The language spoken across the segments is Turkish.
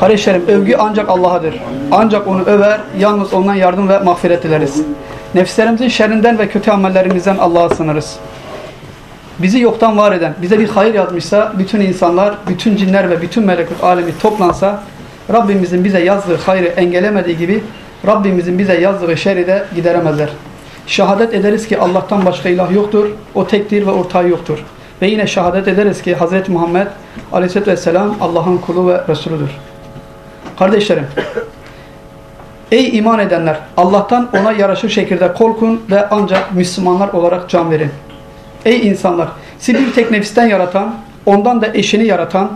Kardeşlerim övgü ancak Allah'adır. Ancak onu över, yalnız ondan yardım ve mağfiret dileriz. Nefislerimizin şerrinden ve kötü amellerimizden Allah'a sınırız. Bizi yoktan var eden, bize bir hayır yazmışsa bütün insanlar, bütün cinler ve bütün melekut alemi toplansa Rabbimizin bize yazdığı hayrı engelemediği gibi Rabbimizin bize yazdığı şerri de gideremezler. Şehadet ederiz ki Allah'tan başka ilah yoktur. O tektir ve ortağı yoktur. Ve yine şehadet ederiz ki Hz. Muhammed Aleyhisselatü Vesselam Allah'ın kulu ve Resuludur. Kardeşlerim, ey iman edenler Allah'tan ona yaraşır şekilde korkun ve ancak Müslümanlar olarak can verin. Ey insanlar, sizi bir tek nefisten yaratan, ondan da eşini yaratan,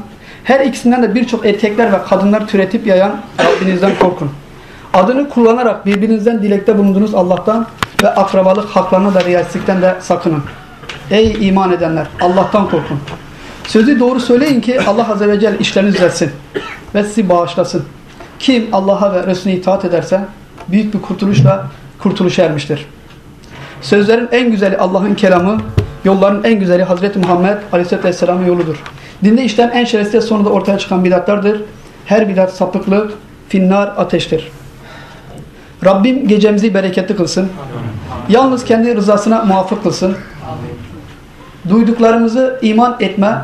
her ikisinden de birçok erkekler ve kadınlar türetip yayan Rabbinizden korkun. Adını kullanarak birbirinizden dilekte bulunduğunuz Allah'tan ve akrabalık haklarına da riyasetlikten de sakının. Ey iman edenler Allah'tan korkun. Sözü doğru söyleyin ki Allah Azze ve Celle işlerini düzelsin ve sizi bağışlasın. Kim Allah'a ve Resulüne itaat ederse büyük bir kurtuluşla kurtuluşa ermiştir. Sözlerin en güzeli Allah'ın kelamı, yolların en güzeli Hazreti Muhammed Aleyhisselatü Vesselam'ın yoludur. Dinde işten en şerefsiz sonunda ortaya çıkan bidatlardır. Her bidat sapıklık, finnar ateştir. Rabbim gecemizi bereketli kılsın. Yalnız kendi rızasına muvaffak kılsın. Duyduklarımızı iman etme,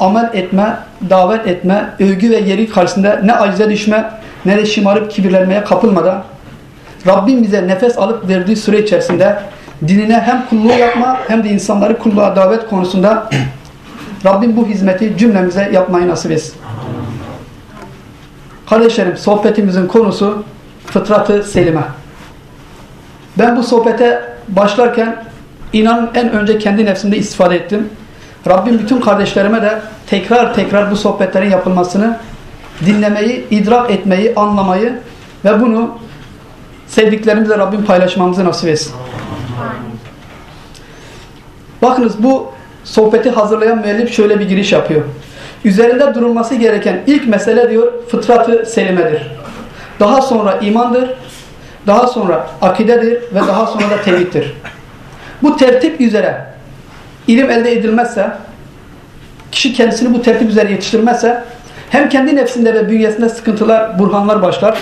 amel etme, davet etme, övgü ve yeri karşısında ne acize düşme ne şımarıp kibirlenmeye kapılmadan Rabbim bize nefes alıp verdiği süre içerisinde dinine hem kulluğu yapma hem de insanları kulluğa davet konusunda Rabbim bu hizmeti cümlemize yapmayı nasip etsin. Kardeşlerim sohbetimizin konusu fıtratı selime. Ben bu sohbete başlarken inanın en önce kendi nefsimde istifade ettim. Rabbim bütün kardeşlerime de tekrar tekrar bu sohbetlerin yapılmasını, dinlemeyi, idrak etmeyi, anlamayı ve bunu sevdiklerimizle Rabbim paylaşmamızı nasip etsin. Bakınız bu sohbeti hazırlayan müellif şöyle bir giriş yapıyor. Üzerinde durulması gereken ilk mesele diyor fıtratı selimedir. Daha sonra imandır, daha sonra akidedir ve daha sonra da tevhiddir. Bu tertip üzere ilim elde edilmezse, kişi kendisini bu tertip üzere yetiştirmezse hem kendi nefsinde ve bünyesinde sıkıntılar, burhanlar başlar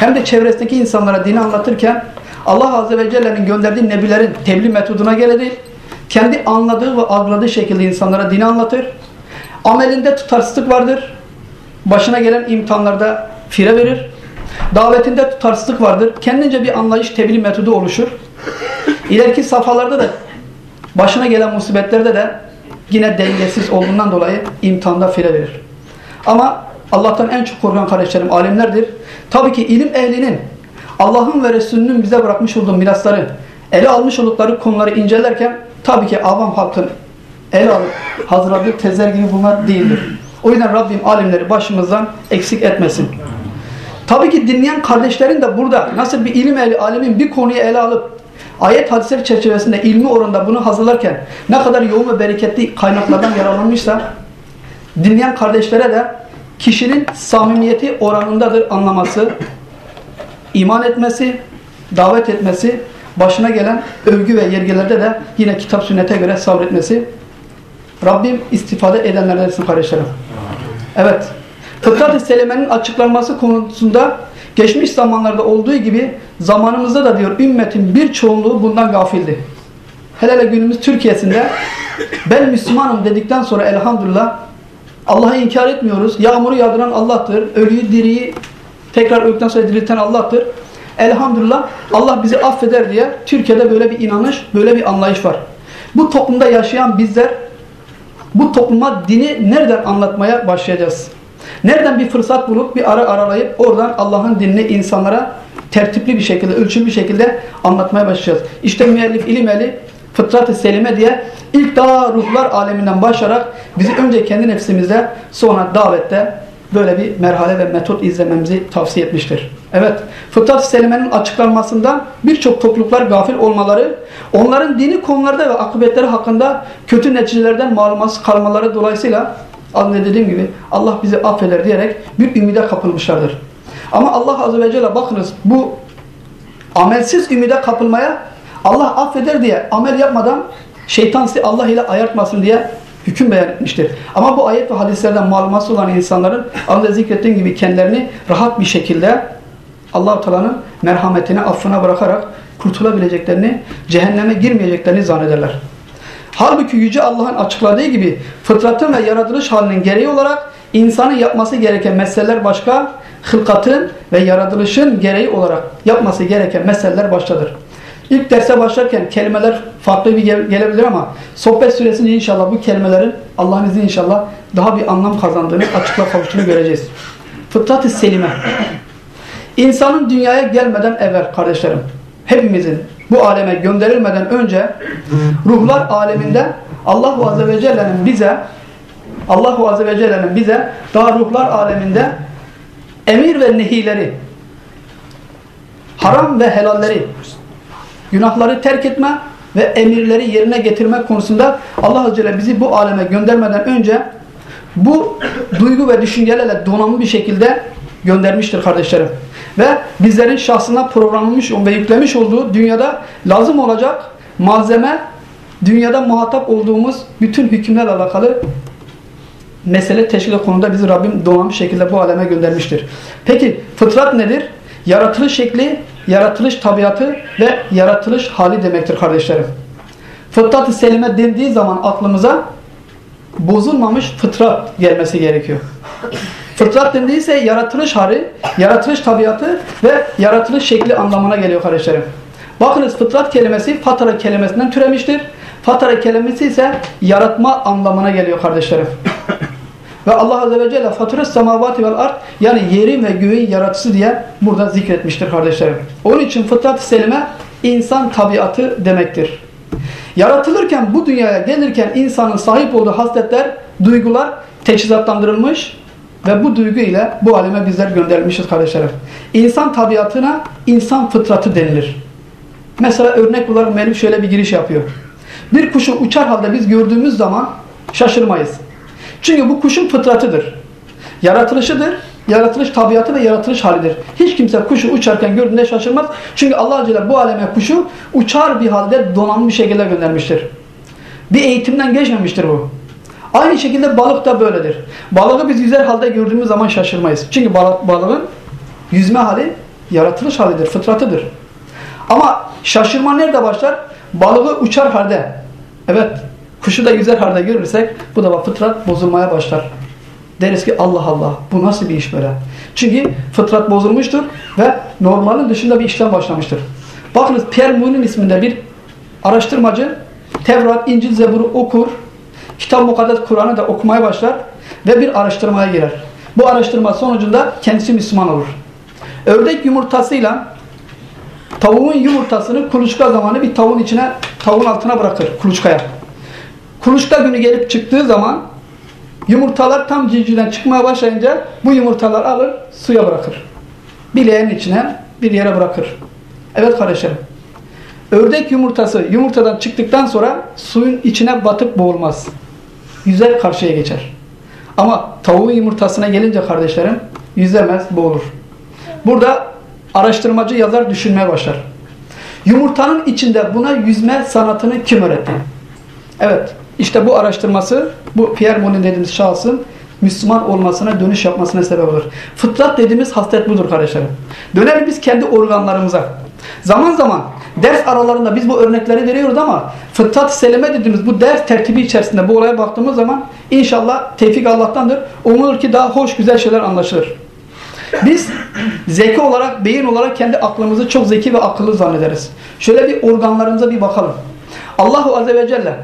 hem de çevresindeki insanlara dini anlatırken Allah Azze ve Celle'nin gönderdiği nebilerin tebliğ metoduna göre değil, kendi anladığı ve algıladığı şekilde insanlara dini anlatır. Amelinde tutarsızlık vardır. Başına gelen imtihanlarda fire verir. Davetinde tutarsızlık vardır. Kendince bir anlayış, tebliğ metodu oluşur. İleriki safhalarda da başına gelen musibetlerde de yine dengesiz olduğundan dolayı imtihanda fire verir. Ama Allah'tan en çok korkan kardeşlerim alimlerdir. Tabii ki ilim ehlinin Allah'ın ve Resulünün bize bırakmış olduğu mirasları, ele almış oldukları konuları incelerken tabii ki avam halkın ele alıp hazırladığı tezler gibi bunlar değildir. O yüzden Rabbim alimleri başımızdan eksik etmesin. Tabii ki dinleyen kardeşlerin de burada nasıl bir ilim ehli, alimin bir konuyu ele alıp ayet hadisler çerçevesinde ilmi oranda bunu hazırlarken ne kadar yoğun ve bereketli kaynaklardan yararlanmışsa dinleyen kardeşlere de kişinin samimiyeti oranındadır anlaması, iman etmesi, davet etmesi, başına gelen övgü ve yergelerde de yine kitap sünnete göre sabretmesi. Rabbim istifade edenlerden etsin kardeşlerim. Evet. Fıtrat-ı Seleme'nin açıklanması konusunda geçmiş zamanlarda olduğu gibi zamanımızda da diyor ümmetin bir çoğunluğu bundan gafildi. Hele hele günümüz Türkiye'sinde ben Müslümanım dedikten sonra elhamdülillah Allah'ı inkar etmiyoruz. Yağmuru yağdıran Allah'tır. Ölüyü diriyi tekrar öldükten sonra dirilten Allah'tır. Elhamdülillah Allah bizi affeder diye Türkiye'de böyle bir inanış, böyle bir anlayış var. Bu toplumda yaşayan bizler bu topluma dini nereden anlatmaya başlayacağız? Nereden bir fırsat bulup bir ara aralayıp oradan Allah'ın dinini insanlara tertipli bir şekilde, ölçülü bir şekilde anlatmaya başlayacağız. İşte müellif ilim eli fıtrat-ı selime diye ilk daha ruhlar aleminden başlayarak bizi önce kendi nefsimizde sonra davette böyle bir merhale ve metot izlememizi tavsiye etmiştir. Evet, fıtrat-ı selimenin açıklanmasından birçok topluluklar gafil olmaları, onların dini konularda ve akıbetleri hakkında kötü neticelerden malumatsız kalmaları dolayısıyla az dediğim gibi Allah bizi affeder diyerek bir ümide kapılmışlardır. Ama Allah Azze ve Celle bakınız bu amelsiz ümide kapılmaya Allah affeder diye amel yapmadan şeytan sizi Allah ile ayartmasın diye hüküm beyan etmiştir. Ama bu ayet ve hadislerden maluması olan insanların az önce zikrettiğim gibi kendilerini rahat bir şekilde allah Teala'nın merhametine, affına bırakarak kurtulabileceklerini, cehenneme girmeyeceklerini zannederler. Halbuki Yüce Allah'ın açıkladığı gibi fıtratın ve yaratılış halinin gereği olarak insanın yapması gereken meseleler başka, hılkatın ve yaratılışın gereği olarak yapması gereken meseleler başkadır. İlk derse başlarken kelimeler farklı bir gelebilir ama sohbet süresince inşallah bu kelimelerin Allah'ın izniyle inşallah daha bir anlam kazandığını, açıkla kavuştuğunu göreceğiz. Fıtrat-ı selime. İnsanın dünyaya gelmeden evvel kardeşlerim, hepimizin bu aleme gönderilmeden önce ruhlar aleminde Allahu Azze ve Celle'nin bize Allahu Azze ve Celle'nin bize daha ruhlar aleminde emir ve nehileri haram ve helalleri günahları terk etme ve emirleri yerine getirme konusunda Allah Azze bizi bu aleme göndermeden önce bu duygu ve düşüncelerle donanımlı bir şekilde göndermiştir kardeşlerim. Ve bizlerin şahsına programlamış ve yüklemiş olduğu dünyada lazım olacak malzeme, dünyada muhatap olduğumuz bütün hükümlerle alakalı mesele teşkil konuda bizi Rabbim donanmış şekilde bu aleme göndermiştir. Peki fıtrat nedir? Yaratılış şekli, yaratılış tabiatı ve yaratılış hali demektir kardeşlerim. Fıtrat-ı selime dendiği zaman aklımıza bozulmamış fıtrat gelmesi gerekiyor. Fıtrat dendiği yaratılış hali, yaratılış tabiatı ve yaratılış şekli anlamına geliyor kardeşlerim. Bakınız fıtrat kelimesi fatara kelimesinden türemiştir. Fatara kelimesi ise yaratma anlamına geliyor kardeşlerim. Ve Allah Azze ve Celle fatura semavati vel art yani yeri ve göğün yaratıcısı diye burada zikretmiştir kardeşlerim. Onun için fıtrat selime insan tabiatı demektir. Yaratılırken bu dünyaya gelirken insanın sahip olduğu hasletler, duygular teçhizatlandırılmış ve bu duygu ile bu aleme bizler gönderilmişiz kardeşlerim. İnsan tabiatına insan fıtratı denilir. Mesela örnek olarak Melih şöyle bir giriş yapıyor. Bir kuşu uçar halde biz gördüğümüz zaman şaşırmayız. Çünkü bu kuşun fıtratıdır. Yaratılışıdır. Yaratılış tabiatı ve yaratılış halidir. Hiç kimse kuşu uçarken gördüğünde şaşırmaz. Çünkü Allah Azze bu aleme kuşu uçar bir halde donanmış şekilde göndermiştir. Bir eğitimden geçmemiştir bu. Aynı şekilde balık da böyledir. Balığı biz yüzer halde gördüğümüz zaman şaşırmayız. Çünkü balık, balığın yüzme hali yaratılış halidir, fıtratıdır. Ama şaşırma nerede başlar? Balığı uçar halde. Evet, kuşu da yüzer halde görürsek bu da fıtrat bozulmaya başlar. Deriz ki Allah Allah bu nasıl bir iş böyle? Çünkü fıtrat bozulmuştur ve normalin dışında bir işlem başlamıştır. Bakınız Pierre Mounin isminde bir araştırmacı Tevrat, İncil, Zebur'u okur Kitap Mukaddes Kur'an'ı da okumaya başlar ve bir araştırmaya girer. Bu araştırma sonucunda kendisi Müslüman olur. Ördek yumurtasıyla tavuğun yumurtasını kuluçka zamanı bir tavuğun içine, tavuğun altına bırakır kuluçkaya. Kuluçka günü gelip çıktığı zaman yumurtalar tam civcivden çıkmaya başlayınca bu yumurtalar alır suya bırakır. Bileğin içine bir yere bırakır. Evet kardeşlerim. Ördek yumurtası yumurtadan çıktıktan sonra suyun içine batıp boğulmaz yüzer karşıya geçer. Ama tavuğun yumurtasına gelince kardeşlerim yüzemez, boğulur. Burada araştırmacı yazar düşünmeye başlar. Yumurtanın içinde buna yüzme sanatını kim öğretti? Evet, işte bu araştırması bu Pierre Monin dediğimiz şahsın Müslüman olmasına, dönüş yapmasına sebep olur. Fıtrat dediğimiz haslet budur kardeşlerim. Dönelim biz kendi organlarımıza. Zaman zaman ders aralarında biz bu örnekleri veriyoruz ama fıtrat seleme dediğimiz bu ders tertibi içerisinde bu olaya baktığımız zaman inşallah tevfik Allah'tandır. Umulur ki daha hoş güzel şeyler anlaşılır. Biz zeki olarak, beyin olarak kendi aklımızı çok zeki ve akıllı zannederiz. Şöyle bir organlarımıza bir bakalım. Allahu Azze ve Celle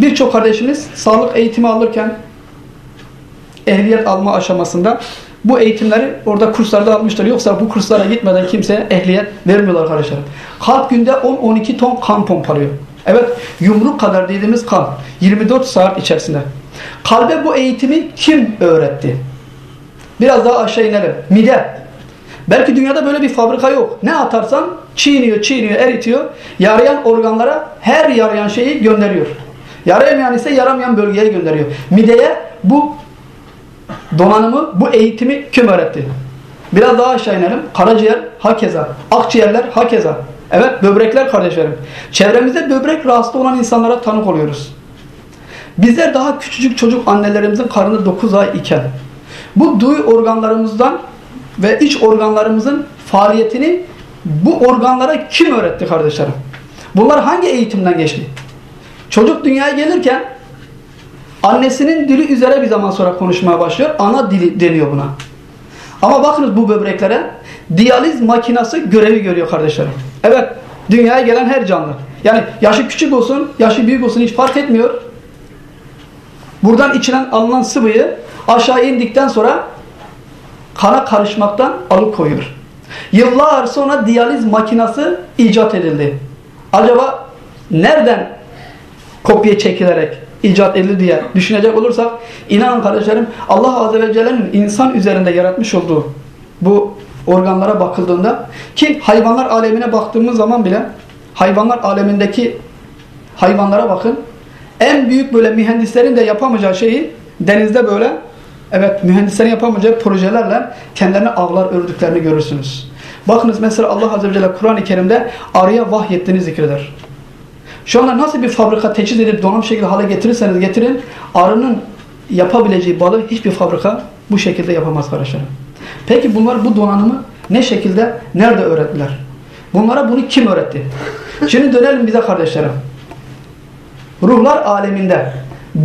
birçok kardeşimiz sağlık eğitimi alırken ehliyet alma aşamasında bu eğitimleri orada kurslarda almışlar. Yoksa bu kurslara gitmeden kimseye ehliyet vermiyorlar arkadaşlarım. Kalp günde 10-12 ton kan pompalıyor. Evet yumruk kadar dediğimiz kan 24 saat içerisinde. Kalbe bu eğitimi kim öğretti? Biraz daha aşağı inelim. Mide. Belki dünyada böyle bir fabrika yok. Ne atarsan çiğniyor, çiğniyor, eritiyor. Yarayan organlara her yarayan şeyi gönderiyor. Yaramayan ise yaramayan bölgeye gönderiyor. Mideye bu donanımı, bu eğitimi kim öğretti? Biraz daha aşağı inelim. Karaciğer hakeza. Akciğerler hakeza. Evet böbrekler kardeşlerim. Çevremizde böbrek rahatsız olan insanlara tanık oluyoruz. Bizler daha küçücük çocuk annelerimizin karnında 9 ay iken bu duyu organlarımızdan ve iç organlarımızın faaliyetini bu organlara kim öğretti kardeşlerim? Bunlar hangi eğitimden geçti? Çocuk dünyaya gelirken annesinin dili üzere bir zaman sonra konuşmaya başlıyor. Ana dili deniyor buna. Ama bakınız bu böbreklere diyaliz makinası görevi görüyor kardeşlerim. Evet dünyaya gelen her canlı. Yani yaşı küçük olsun, yaşı büyük olsun hiç fark etmiyor. Buradan içilen alınan sıvıyı aşağı indikten sonra kana karışmaktan alıkoyuyor. Yıllar sonra diyaliz makinası icat edildi. Acaba nereden kopya çekilerek icat edildi diye düşünecek olursak inanın kardeşlerim Allah Azze ve Celle'nin insan üzerinde yaratmış olduğu bu organlara bakıldığında ki hayvanlar alemine baktığımız zaman bile hayvanlar alemindeki hayvanlara bakın en büyük böyle mühendislerin de yapamayacağı şeyi denizde böyle evet mühendislerin yapamayacağı projelerle kendilerine avlar ördüklerini görürsünüz. Bakınız mesela Allah Azze ve Celle Kur'an-ı Kerim'de arıya vahyettiğini zikreder. Şu anda nasıl bir fabrika teçhiz edip donanım şekilde hale getirirseniz getirin arının yapabileceği balı hiçbir fabrika bu şekilde yapamaz kardeşlerim. Peki bunlar bu donanımı ne şekilde, nerede öğrettiler? Bunlara bunu kim öğretti? Şimdi dönelim bize kardeşlerim. Ruhlar aleminde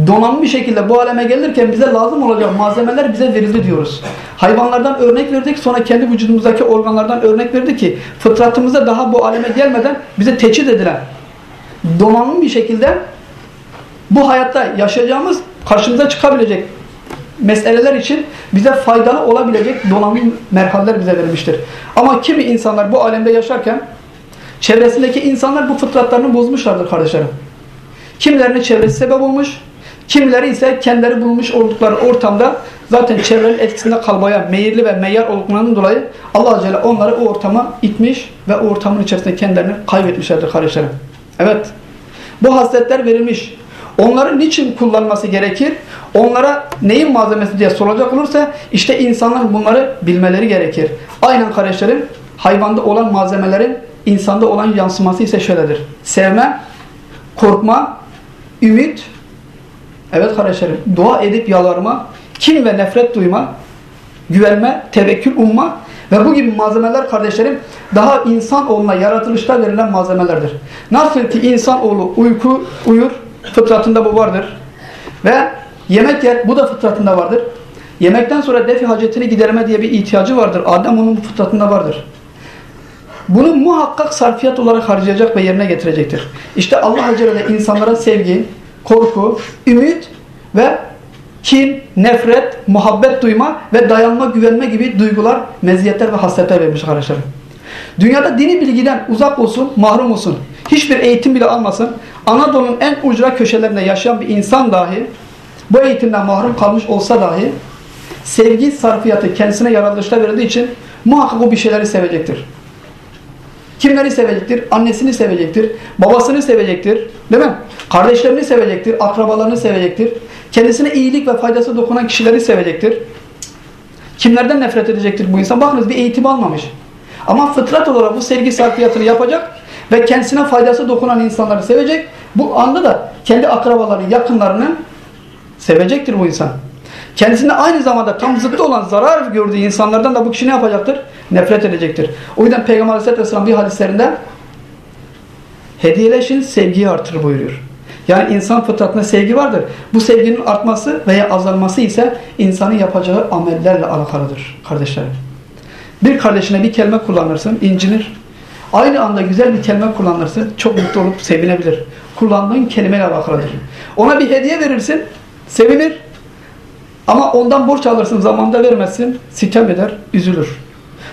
donanımlı bir şekilde bu aleme gelirken bize lazım olacak malzemeler bize verildi diyoruz. Hayvanlardan örnek verdik sonra kendi vücudumuzdaki organlardan örnek verdik ki fıtratımıza daha bu aleme gelmeden bize teçhiz edilen donanımlı bir şekilde bu hayatta yaşayacağımız karşımıza çıkabilecek meseleler için bize faydalı olabilecek donanımlı merhaleler bize verilmiştir. Ama kimi insanlar bu alemde yaşarken çevresindeki insanlar bu fıtratlarını bozmuşlardır kardeşlerim. Kimilerine çevresi sebep olmuş, kimileri ise kendileri bulmuş oldukları ortamda zaten çevrenin etkisinde kalmaya meyilli ve meyyar olduklarından dolayı Allah Celle onları o ortama itmiş ve o ortamın içerisinde kendilerini kaybetmişlerdir kardeşlerim. Evet. Bu hasletler verilmiş. Onları niçin kullanması gerekir? Onlara neyin malzemesi diye soracak olursa işte insanlar bunları bilmeleri gerekir. Aynen kardeşlerim hayvanda olan malzemelerin insanda olan yansıması ise şöyledir. Sevme, korkma, ümit, evet kardeşlerim dua edip yalvarma, kin ve nefret duyma, güvenme, tevekkül umma ve bu gibi malzemeler kardeşlerim daha insan olma yaratılışta verilen malzemelerdir. Nasıl ki insan oğlu uyku uyur, fıtratında bu vardır. Ve yemek yer, bu da fıtratında vardır. Yemekten sonra defi hacetini giderme diye bir ihtiyacı vardır. Adem onun fıtratında vardır. Bunu muhakkak sarfiyat olarak harcayacak ve yerine getirecektir. İşte Allah ve insanlara sevgi, korku, ümit ve kin, nefret, muhabbet duyma ve dayanma, güvenme gibi duygular, meziyetler ve hasletler vermiş kardeşlerim. Dünyada dini bilgiden uzak olsun, mahrum olsun. Hiçbir eğitim bile almasın. Anadolu'nun en ucra köşelerinde yaşayan bir insan dahi bu eğitimden mahrum kalmış olsa dahi sevgi sarfiyatı kendisine yaratılışta verildiği için muhakkak o bir şeyleri sevecektir. Kimleri sevecektir? Annesini sevecektir, babasını sevecektir, değil mi? Kardeşlerini sevecektir, akrabalarını sevecektir. Kendisine iyilik ve faydası dokunan kişileri sevecektir. Kimlerden nefret edecektir bu insan? Bakınız bir eğitim almamış. Ama fıtrat olarak bu sevgi sarfiyatını yapacak ve kendisine faydası dokunan insanları sevecek. Bu anda da kendi akrabalarını, yakınlarını sevecektir bu insan. Kendisinde aynı zamanda tam zıttı olan zarar gördüğü insanlardan da bu kişi ne yapacaktır? Nefret edecektir. O yüzden Peygamber Aleyhisselatü bir hadislerinde hediyeleşin sevgiyi artır buyuruyor. Yani insan fıtratında sevgi vardır. Bu sevginin artması veya azalması ise insanın yapacağı amellerle alakalıdır kardeşlerim. Bir kardeşine bir kelime kullanırsın, incinir. Aynı anda güzel bir kelime kullanırsın, çok mutlu olup sevinebilir. Kullandığın kelimeyle alakalıdır. Ona bir hediye verirsin, sevinir. Ama ondan borç alırsın, zamanda vermezsin, sitem eder, üzülür.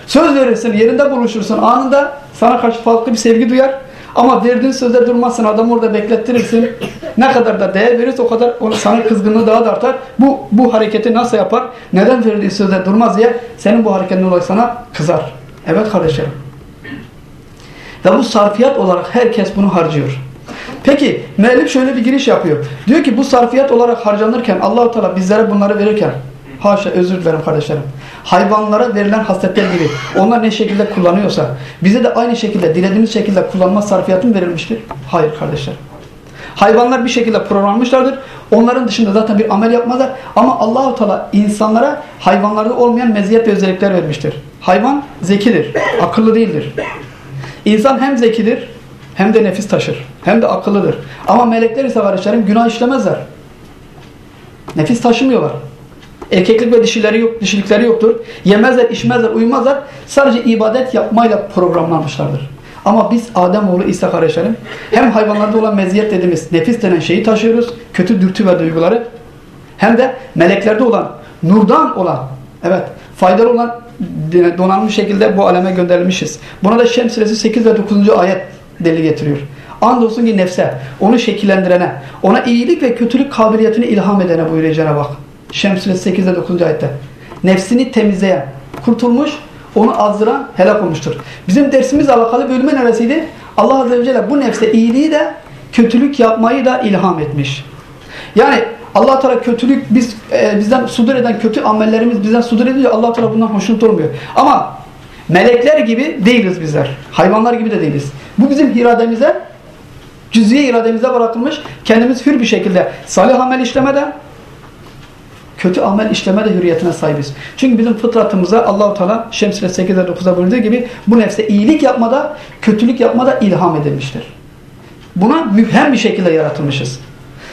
Söz verirsin, yerinde buluşursun, anında sana karşı farklı bir sevgi duyar. Ama verdiğin sözde durmazsın, adamı orada beklettirirsin. Ne kadar da değer verirse o kadar sana kızgınlığı daha da artar. Bu, bu hareketi nasıl yapar? Neden verdiği sözde durmaz diye senin bu hareketin dolayı sana kızar. Evet kardeşlerim. Ve bu sarfiyat olarak herkes bunu harcıyor. Peki müellif şöyle bir giriş yapıyor. Diyor ki bu sarfiyat olarak harcanırken Allahu Teala bizlere bunları verirken haşa özür dilerim kardeşlerim. Hayvanlara verilen hasletler gibi onlar ne şekilde kullanıyorsa bize de aynı şekilde dilediğimiz şekilde kullanma sarfiyatı mı verilmiştir? Hayır kardeşler. Hayvanlar bir şekilde programlanmışlardır. Onların dışında zaten bir amel yapmazlar. Ama Allahu Teala insanlara hayvanlarda olmayan meziyet ve özellikler vermiştir. Hayvan zekidir, akıllı değildir. İnsan hem zekidir, hem de nefis taşır, hem de akıllıdır. Ama melekler ise kardeşlerim günah işlemezler. Nefis taşımıyorlar. Erkeklik ve dişileri yok, dişilikleri yoktur. Yemezler, içmezler, uyumazlar. Sadece ibadet yapmayla programlanmışlardır. Ama biz Ademoğlu İsa kardeşlerim hem hayvanlarda olan meziyet dediğimiz nefis denen şeyi taşıyoruz. Kötü dürtü ve duyguları. Hem de meleklerde olan, nurdan olan, evet faydalı olan donanmış şekilde bu aleme gönderilmişiz. Buna da Şems suresi 8 ve 9. ayet delil getiriyor. Andolsun ki nefse, onu şekillendirene, ona iyilik ve kötülük kabiliyetini ilham edene buyuruyor Cenab-ı. Şems suresi 8 ve 9. ayette. Nefsini temizleyen, kurtulmuş, onu azdıran helak olmuştur. Bizim dersimiz alakalı bölümü neresiydi? Allah Azze ve Celle bu nefse iyiliği de kötülük yapmayı da ilham etmiş. Yani Allah Teala kötülük biz e, bizden sudur eden kötü amellerimiz bizden sudur edince Allah Teala bundan hoşnut olmuyor. Ama melekler gibi değiliz bizler. Hayvanlar gibi de değiliz. Bu bizim irademize cüz'iye irademize bırakılmış. Kendimiz hür bir şekilde salih amel işlemeden kötü amel işleme de hürriyetine sahibiz. Çünkü bizim fıtratımıza Allahu Teala Şems 8'de 9'da buyurduğu gibi bu nefse iyilik yapmada, kötülük yapmada ilham edilmiştir. Buna mühem bir şekilde yaratılmışız.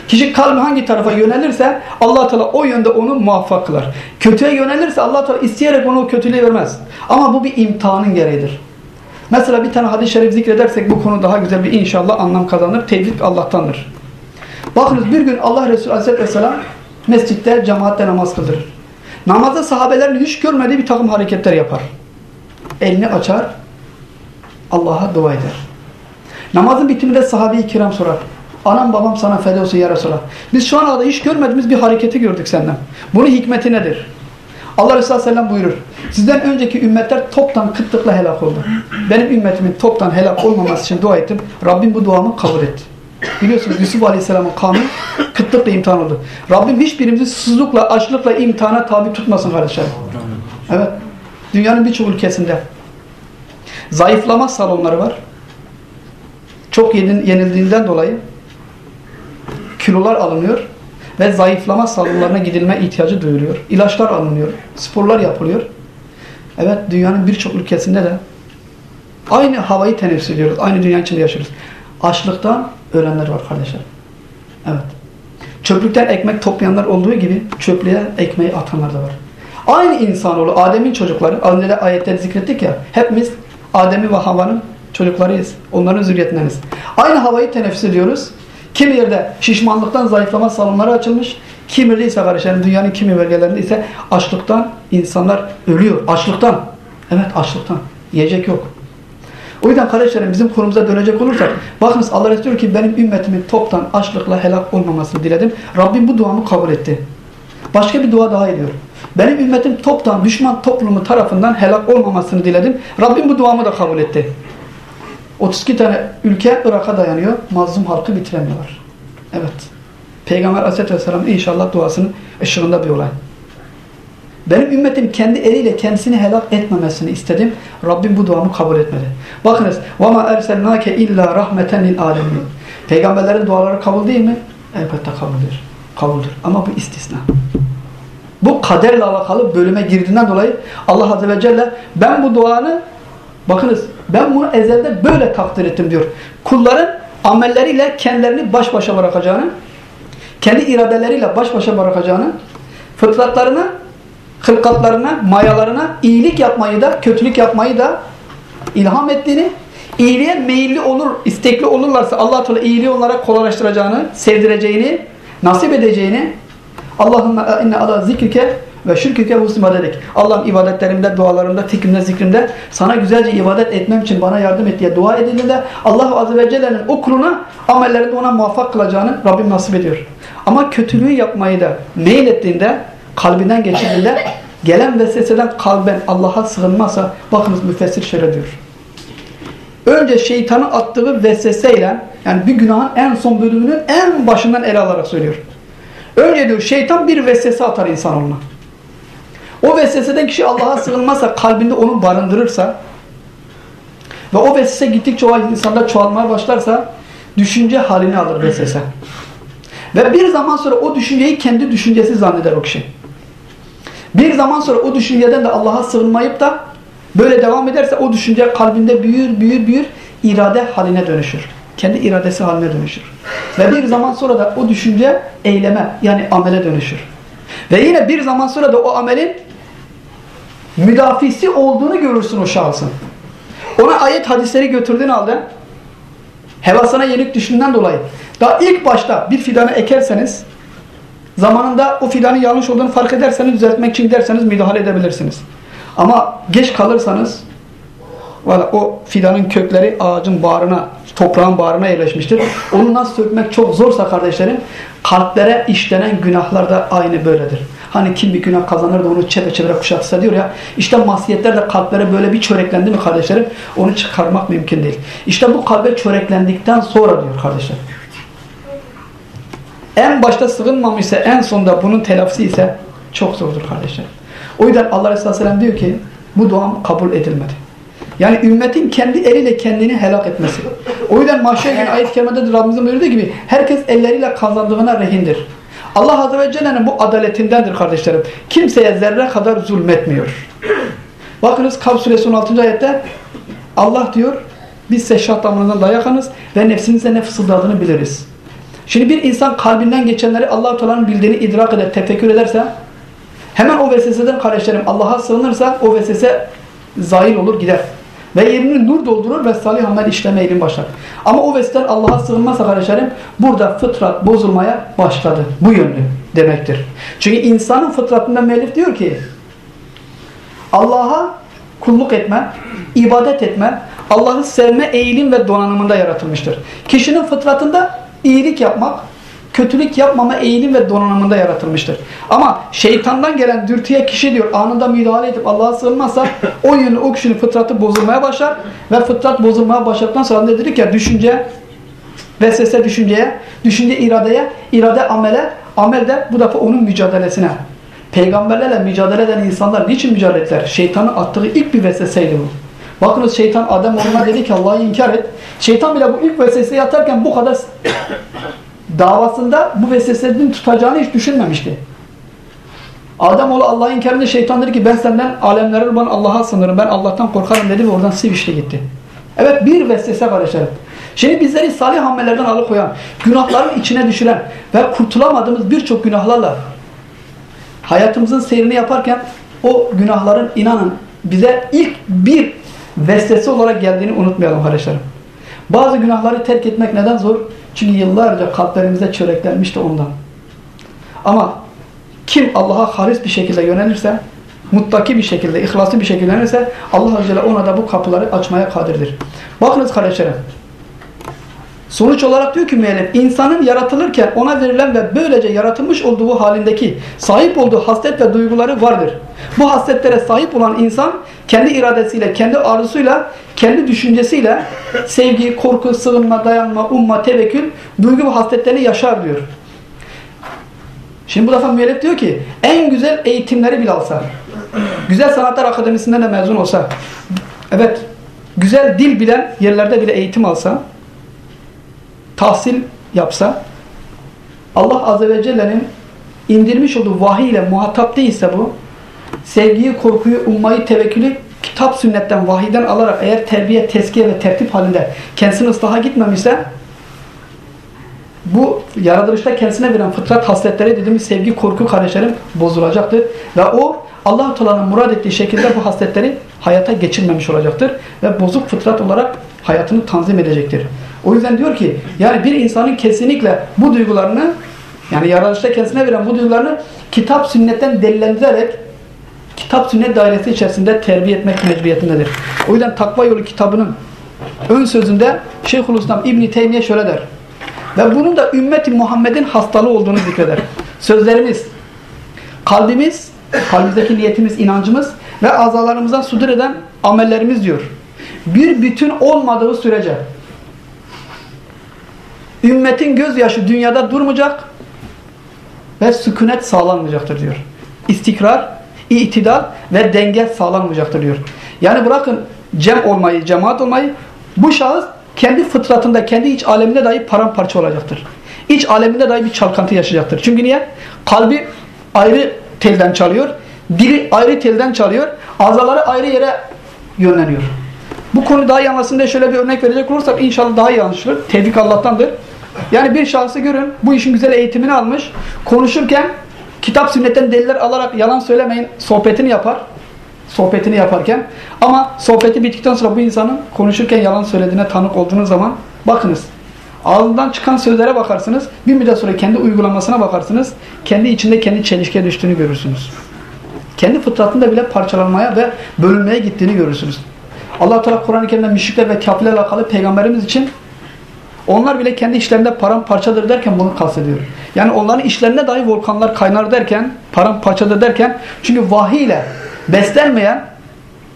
Kişi kalbi hangi tarafa yönelirse Allah Teala o yönde onu muvaffak kılar. Kötüye yönelirse Allah Teala isteyerek onu o kötülüğe vermez. Ama bu bir imtihanın gereğidir. Mesela bir tane hadis-i şerif zikredersek bu konu daha güzel bir inşallah anlam kazanır. Tevfik Allah'tandır. Bakınız bir gün Allah Resulü Aleyhisselatü Vesselam mescitte cemaatle namaz kıldırır. Namazda sahabelerin hiç görmediği bir takım hareketler yapar. Elini açar, Allah'a dua eder. Namazın bitiminde sahabe-i kiram sorar. Anam babam sana feda olsun ya Resulallah. Biz şu an hiç görmediğimiz bir hareketi gördük senden. Bunun hikmeti nedir? Allah Resulü Aleyhisselam buyurur. Sizden önceki ümmetler toptan kıtlıkla helak oldu. Benim ümmetimin toptan helak olmaması için dua ettim. Rabbim bu duamı kabul etti. Biliyorsunuz Yusuf Aleyhisselam'ın kanı kıtlıkla imtihan oldu. Rabbim hiçbirimizi susuzlukla, açlıkla imtihana tabi tutmasın kardeşlerim. Evet. Dünyanın birçok ülkesinde zayıflama salonları var. Çok yenildiğinden dolayı kilolar alınıyor ve zayıflama salonlarına gidilme ihtiyacı duyuluyor. İlaçlar alınıyor, sporlar yapılıyor. Evet, dünyanın birçok ülkesinde de aynı havayı teneffüs ediyoruz. Aynı dünya içinde yaşıyoruz. Açlıktan ölenler var kardeşler. Evet. Çöplükten ekmek toplayanlar olduğu gibi çöplüğe ekmeği atanlar da var. Aynı insanoğlu, Adem'in çocukları, az önce de ayette zikrettik ya, hepimiz Adem'i ve Havva'nın çocuklarıyız. Onların zürriyetindeniz. Aynı havayı teneffüs ediyoruz. Kimi yerde şişmanlıktan zayıflama salonları açılmış. Kimi yerde ise kardeşlerim dünyanın kimi bölgelerinde ise açlıktan insanlar ölüyor. Açlıktan. Evet açlıktan. Yiyecek yok. O yüzden kardeşlerim bizim konumuza dönecek olursak bakınız Allah Resulü diyor ki benim ümmetimin toptan açlıkla helak olmamasını diledim. Rabbim bu duamı kabul etti. Başka bir dua daha ediyor. Benim ümmetim toptan düşman toplumu tarafından helak olmamasını diledim. Rabbim bu duamı da kabul etti. 32 tane ülke Irak'a dayanıyor. Mazlum halkı bitiremiyorlar. Evet. Peygamber Aleyhisselatü Vesselam inşallah duasının ışığında bir olay. Benim ümmetim kendi eliyle kendisini helak etmemesini istedim. Rabbim bu duamı kabul etmedi. Bakınız وَمَا اَرْسَلْنَاكَ اِلَّا رَحْمَةً لِلْعَالَمِينَ Peygamberlerin duaları kabul değil mi? Elbette kabuldür. Kabuldür. Ama bu istisna. Bu kaderle alakalı bölüme girdiğinden dolayı Allah Azze ve Celle ben bu duanı bakınız ben bunu ezelde böyle takdir ettim diyor. Kulların amelleriyle kendilerini baş başa bırakacağını kendi iradeleriyle baş başa bırakacağını fıtratlarını hılkatlarına, mayalarına iyilik yapmayı da, kötülük yapmayı da ilham ettiğini, iyiliğe meyilli olur, istekli olurlarsa Allah Teala iyiliği onlara kolaylaştıracağını, sevdireceğini, nasip edeceğini Allahümme inne ala zikrike ve şirkike husnuma dedik. Allah'ım ibadetlerimde, dualarımda, fikrimde, zikrimde sana güzelce ibadet etmem için bana yardım et diye dua edildiğinde Allah Azze ve Celle'nin o kuluna amellerinde ona muvaffak kılacağını Rabbim nasip ediyor. Ama kötülüğü yapmayı da meyil ettiğinde kalbinden geçirdiğinde gelen vesveseden kalben Allah'a sığınmazsa bakınız müfessir şöyle diyor. Önce şeytanın attığı vesveseyle yani bir günahın en son bölümünün en başından ele alarak söylüyor. Önce diyor şeytan bir vesvese atar insanoğluna. O vesveseden kişi Allah'a sığınmazsa kalbinde onu barındırırsa ve o vesvese gittikçe o insanda çoğalmaya başlarsa düşünce halini alır vesvese. Ve bir zaman sonra o düşünceyi kendi düşüncesi zanneder o kişi. Bir zaman sonra o düşünceden de Allah'a sığınmayıp da böyle devam ederse o düşünce kalbinde büyür, büyür, büyür, irade haline dönüşür. Kendi iradesi haline dönüşür. Ve bir zaman sonra da o düşünce eyleme yani amele dönüşür. Ve yine bir zaman sonra da o amelin müdafisi olduğunu görürsün o şahsın. Ona ayet hadisleri götürdüğün halde hevasına yenik düşünden dolayı daha ilk başta bir fidanı ekerseniz zamanında o fidanın yanlış olduğunu fark ederseniz düzeltmek için derseniz müdahale edebilirsiniz. Ama geç kalırsanız o fidanın kökleri ağacın bağrına, toprağın bağrına yerleşmiştir. Onu nasıl sökmek çok zorsa kardeşlerim, kalplere işlenen günahlar da aynı böyledir. Hani kim bir günah kazanır da onu çepeçevre kuşatsa diyor ya. İşte masiyetler de kalplere böyle bir çöreklendi mi kardeşlerim? Onu çıkarmak mümkün değil. İşte bu kalbe çöreklendikten sonra diyor kardeşler. En başta sığınmamışsa en sonda bunun telafisi ise çok zordur kardeşler. O yüzden Allah Resulü Aleyhisselam diyor ki bu duam kabul edilmedi. Yani ümmetin kendi eliyle kendini helak etmesi. O yüzden mahşer günü ayet-i kerimede Rabbimizin buyurduğu gibi herkes elleriyle kazandığına rehindir. Allah Azze ve Celle'nin bu adaletindendir kardeşlerim. Kimseye zerre kadar zulmetmiyor. Bakınız Kaf suresi 16. ayette Allah diyor biz size şah dayakanız ve nefsinize ne fısıldadığını biliriz. Şimdi bir insan kalbinden geçenleri Allah-u Teala'nın bildiğini idrak eder, tefekkür ederse hemen o vesveseden kardeşlerim Allah'a sığınırsa o vesvese zahir olur gider. Ve yerini nur doldurur ve salih amel işleme eğilim başlar. Ama o vesveseden Allah'a sığınmazsa kardeşlerim burada fıtrat bozulmaya başladı. Bu yönlü demektir. Çünkü insanın fıtratında müellif diyor ki Allah'a kulluk etme, ibadet etme, Allah'ı sevme eğilim ve donanımında yaratılmıştır. Kişinin fıtratında iyilik yapmak, kötülük yapmama eğilim ve donanımında yaratılmıştır. Ama şeytandan gelen dürtüye kişi diyor anında müdahale edip Allah'a sığınmazsa o yönü o kişinin fıtratı bozulmaya başlar ve fıtrat bozulmaya başladıktan sonra ne dedik ya düşünce vesvese düşünceye, düşünce iradeye, irade amele, amel de bu defa onun mücadelesine. Peygamberlerle mücadele eden insanlar niçin mücadele ettiler? Şeytanın attığı ilk bir vesveseydi bu. Bakınız şeytan Adem oğluna dedi ki Allah'ı inkar et. Şeytan bile bu ilk vesveseyi atarken bu kadar davasında bu vesvesenin tutacağını hiç düşünmemişti. Adem oğlu Allah'ı inkar edince şeytan dedi ki ben senden alemlere ben Allah'a sınırım. Ben Allah'tan korkarım dedi ve oradan sivişti gitti. Evet bir vesvese kardeşlerim. Şimdi bizleri salih amellerden alıkoyan, günahların içine düşüren ve kurtulamadığımız birçok günahlarla hayatımızın seyrini yaparken o günahların inanın bize ilk bir vesvese olarak geldiğini unutmayalım kardeşlerim. Bazı günahları terk etmek neden zor? Çünkü yıllarca kalplerimize çöreklenmişti ondan. Ama kim Allah'a halis bir şekilde yönelirse, muttaki bir şekilde, ihlaslı bir şekilde yönelirse Allah Azze ona da bu kapıları açmaya kadirdir. Bakınız kardeşlerim. Sonuç olarak diyor ki müellif, insanın yaratılırken ona verilen ve böylece yaratılmış olduğu halindeki sahip olduğu haslet ve duyguları vardır. Bu hasletlere sahip olan insan kendi iradesiyle, kendi arzusuyla, kendi düşüncesiyle sevgi, korku, sığınma, dayanma, umma, tevekkül, duygu ve hasletlerini yaşar diyor. Şimdi bu defa müellif diyor ki en güzel eğitimleri bile alsa, güzel sanatlar akademisinden de mezun olsa, evet güzel dil bilen yerlerde bile eğitim alsa, tahsil yapsa Allah Azze ve Celle'nin indirmiş olduğu vahiy ile muhatap değilse bu sevgiyi, korkuyu, ummayı, tevekkülü kitap sünnetten, vahiden alarak eğer terbiye, teskiye ve tertip halinde kendisini ıslaha gitmemişse bu yaratılışta kendisine veren fıtrat hasletleri dediğimiz sevgi, korku kardeşlerim bozulacaktır. Ve o allah Teala'nın murad ettiği şekilde bu hasletleri hayata geçirmemiş olacaktır. Ve bozuk fıtrat olarak hayatını tanzim edecektir. O yüzden diyor ki yani bir insanın kesinlikle bu duygularını yani yaratılışta kendisine veren bu duygularını kitap sünnetten delillendirerek kitap sünnet dairesi içerisinde terbiye etmek mecburiyetindedir. O yüzden takva yolu kitabının ön sözünde Şeyhülislam İbn Teymiye şöyle der. Ve bunun da ümmeti Muhammed'in hastalığı olduğunu zikreder. Sözlerimiz, kalbimiz, kalbimizdeki niyetimiz, inancımız ve azalarımızdan sudur eden amellerimiz diyor. Bir bütün olmadığı sürece ümmetin gözyaşı dünyada durmayacak ve sükunet sağlanmayacaktır diyor. İstikrar, itidal ve denge sağlanmayacaktır diyor. Yani bırakın cem olmayı, cemaat olmayı bu şahıs kendi fıtratında, kendi iç aleminde dahi paramparça olacaktır. iç aleminde dahi bir çalkantı yaşayacaktır. Çünkü niye? Kalbi ayrı telden çalıyor, dili ayrı telden çalıyor, azaları ayrı yere yönleniyor. Bu konu daha iyi anlasın diye şöyle bir örnek verecek olursak inşallah daha iyi anlaşılır. Tevfik Allah'tandır. Yani bir şahsı görün bu işin güzel eğitimini almış. Konuşurken kitap sünnetten deliller alarak yalan söylemeyin sohbetini yapar. Sohbetini yaparken ama sohbeti bittikten sonra bu insanın konuşurken yalan söylediğine tanık olduğunuz zaman bakınız. Ağzından çıkan sözlere bakarsınız. Bir müddet sonra kendi uygulamasına bakarsınız. Kendi içinde kendi çelişkiye düştüğünü görürsünüz. Kendi fıtratında bile parçalanmaya ve bölünmeye gittiğini görürsünüz. Allah Teala Kur'an-ı Kerim'de müşrikler ve kafirlerle alakalı peygamberimiz için onlar bile kendi işlerinde paramparçadır derken bunu kastediyor. Yani onların işlerinde dahi volkanlar kaynar derken, paramparçadır derken çünkü vahiy ile beslenmeyen,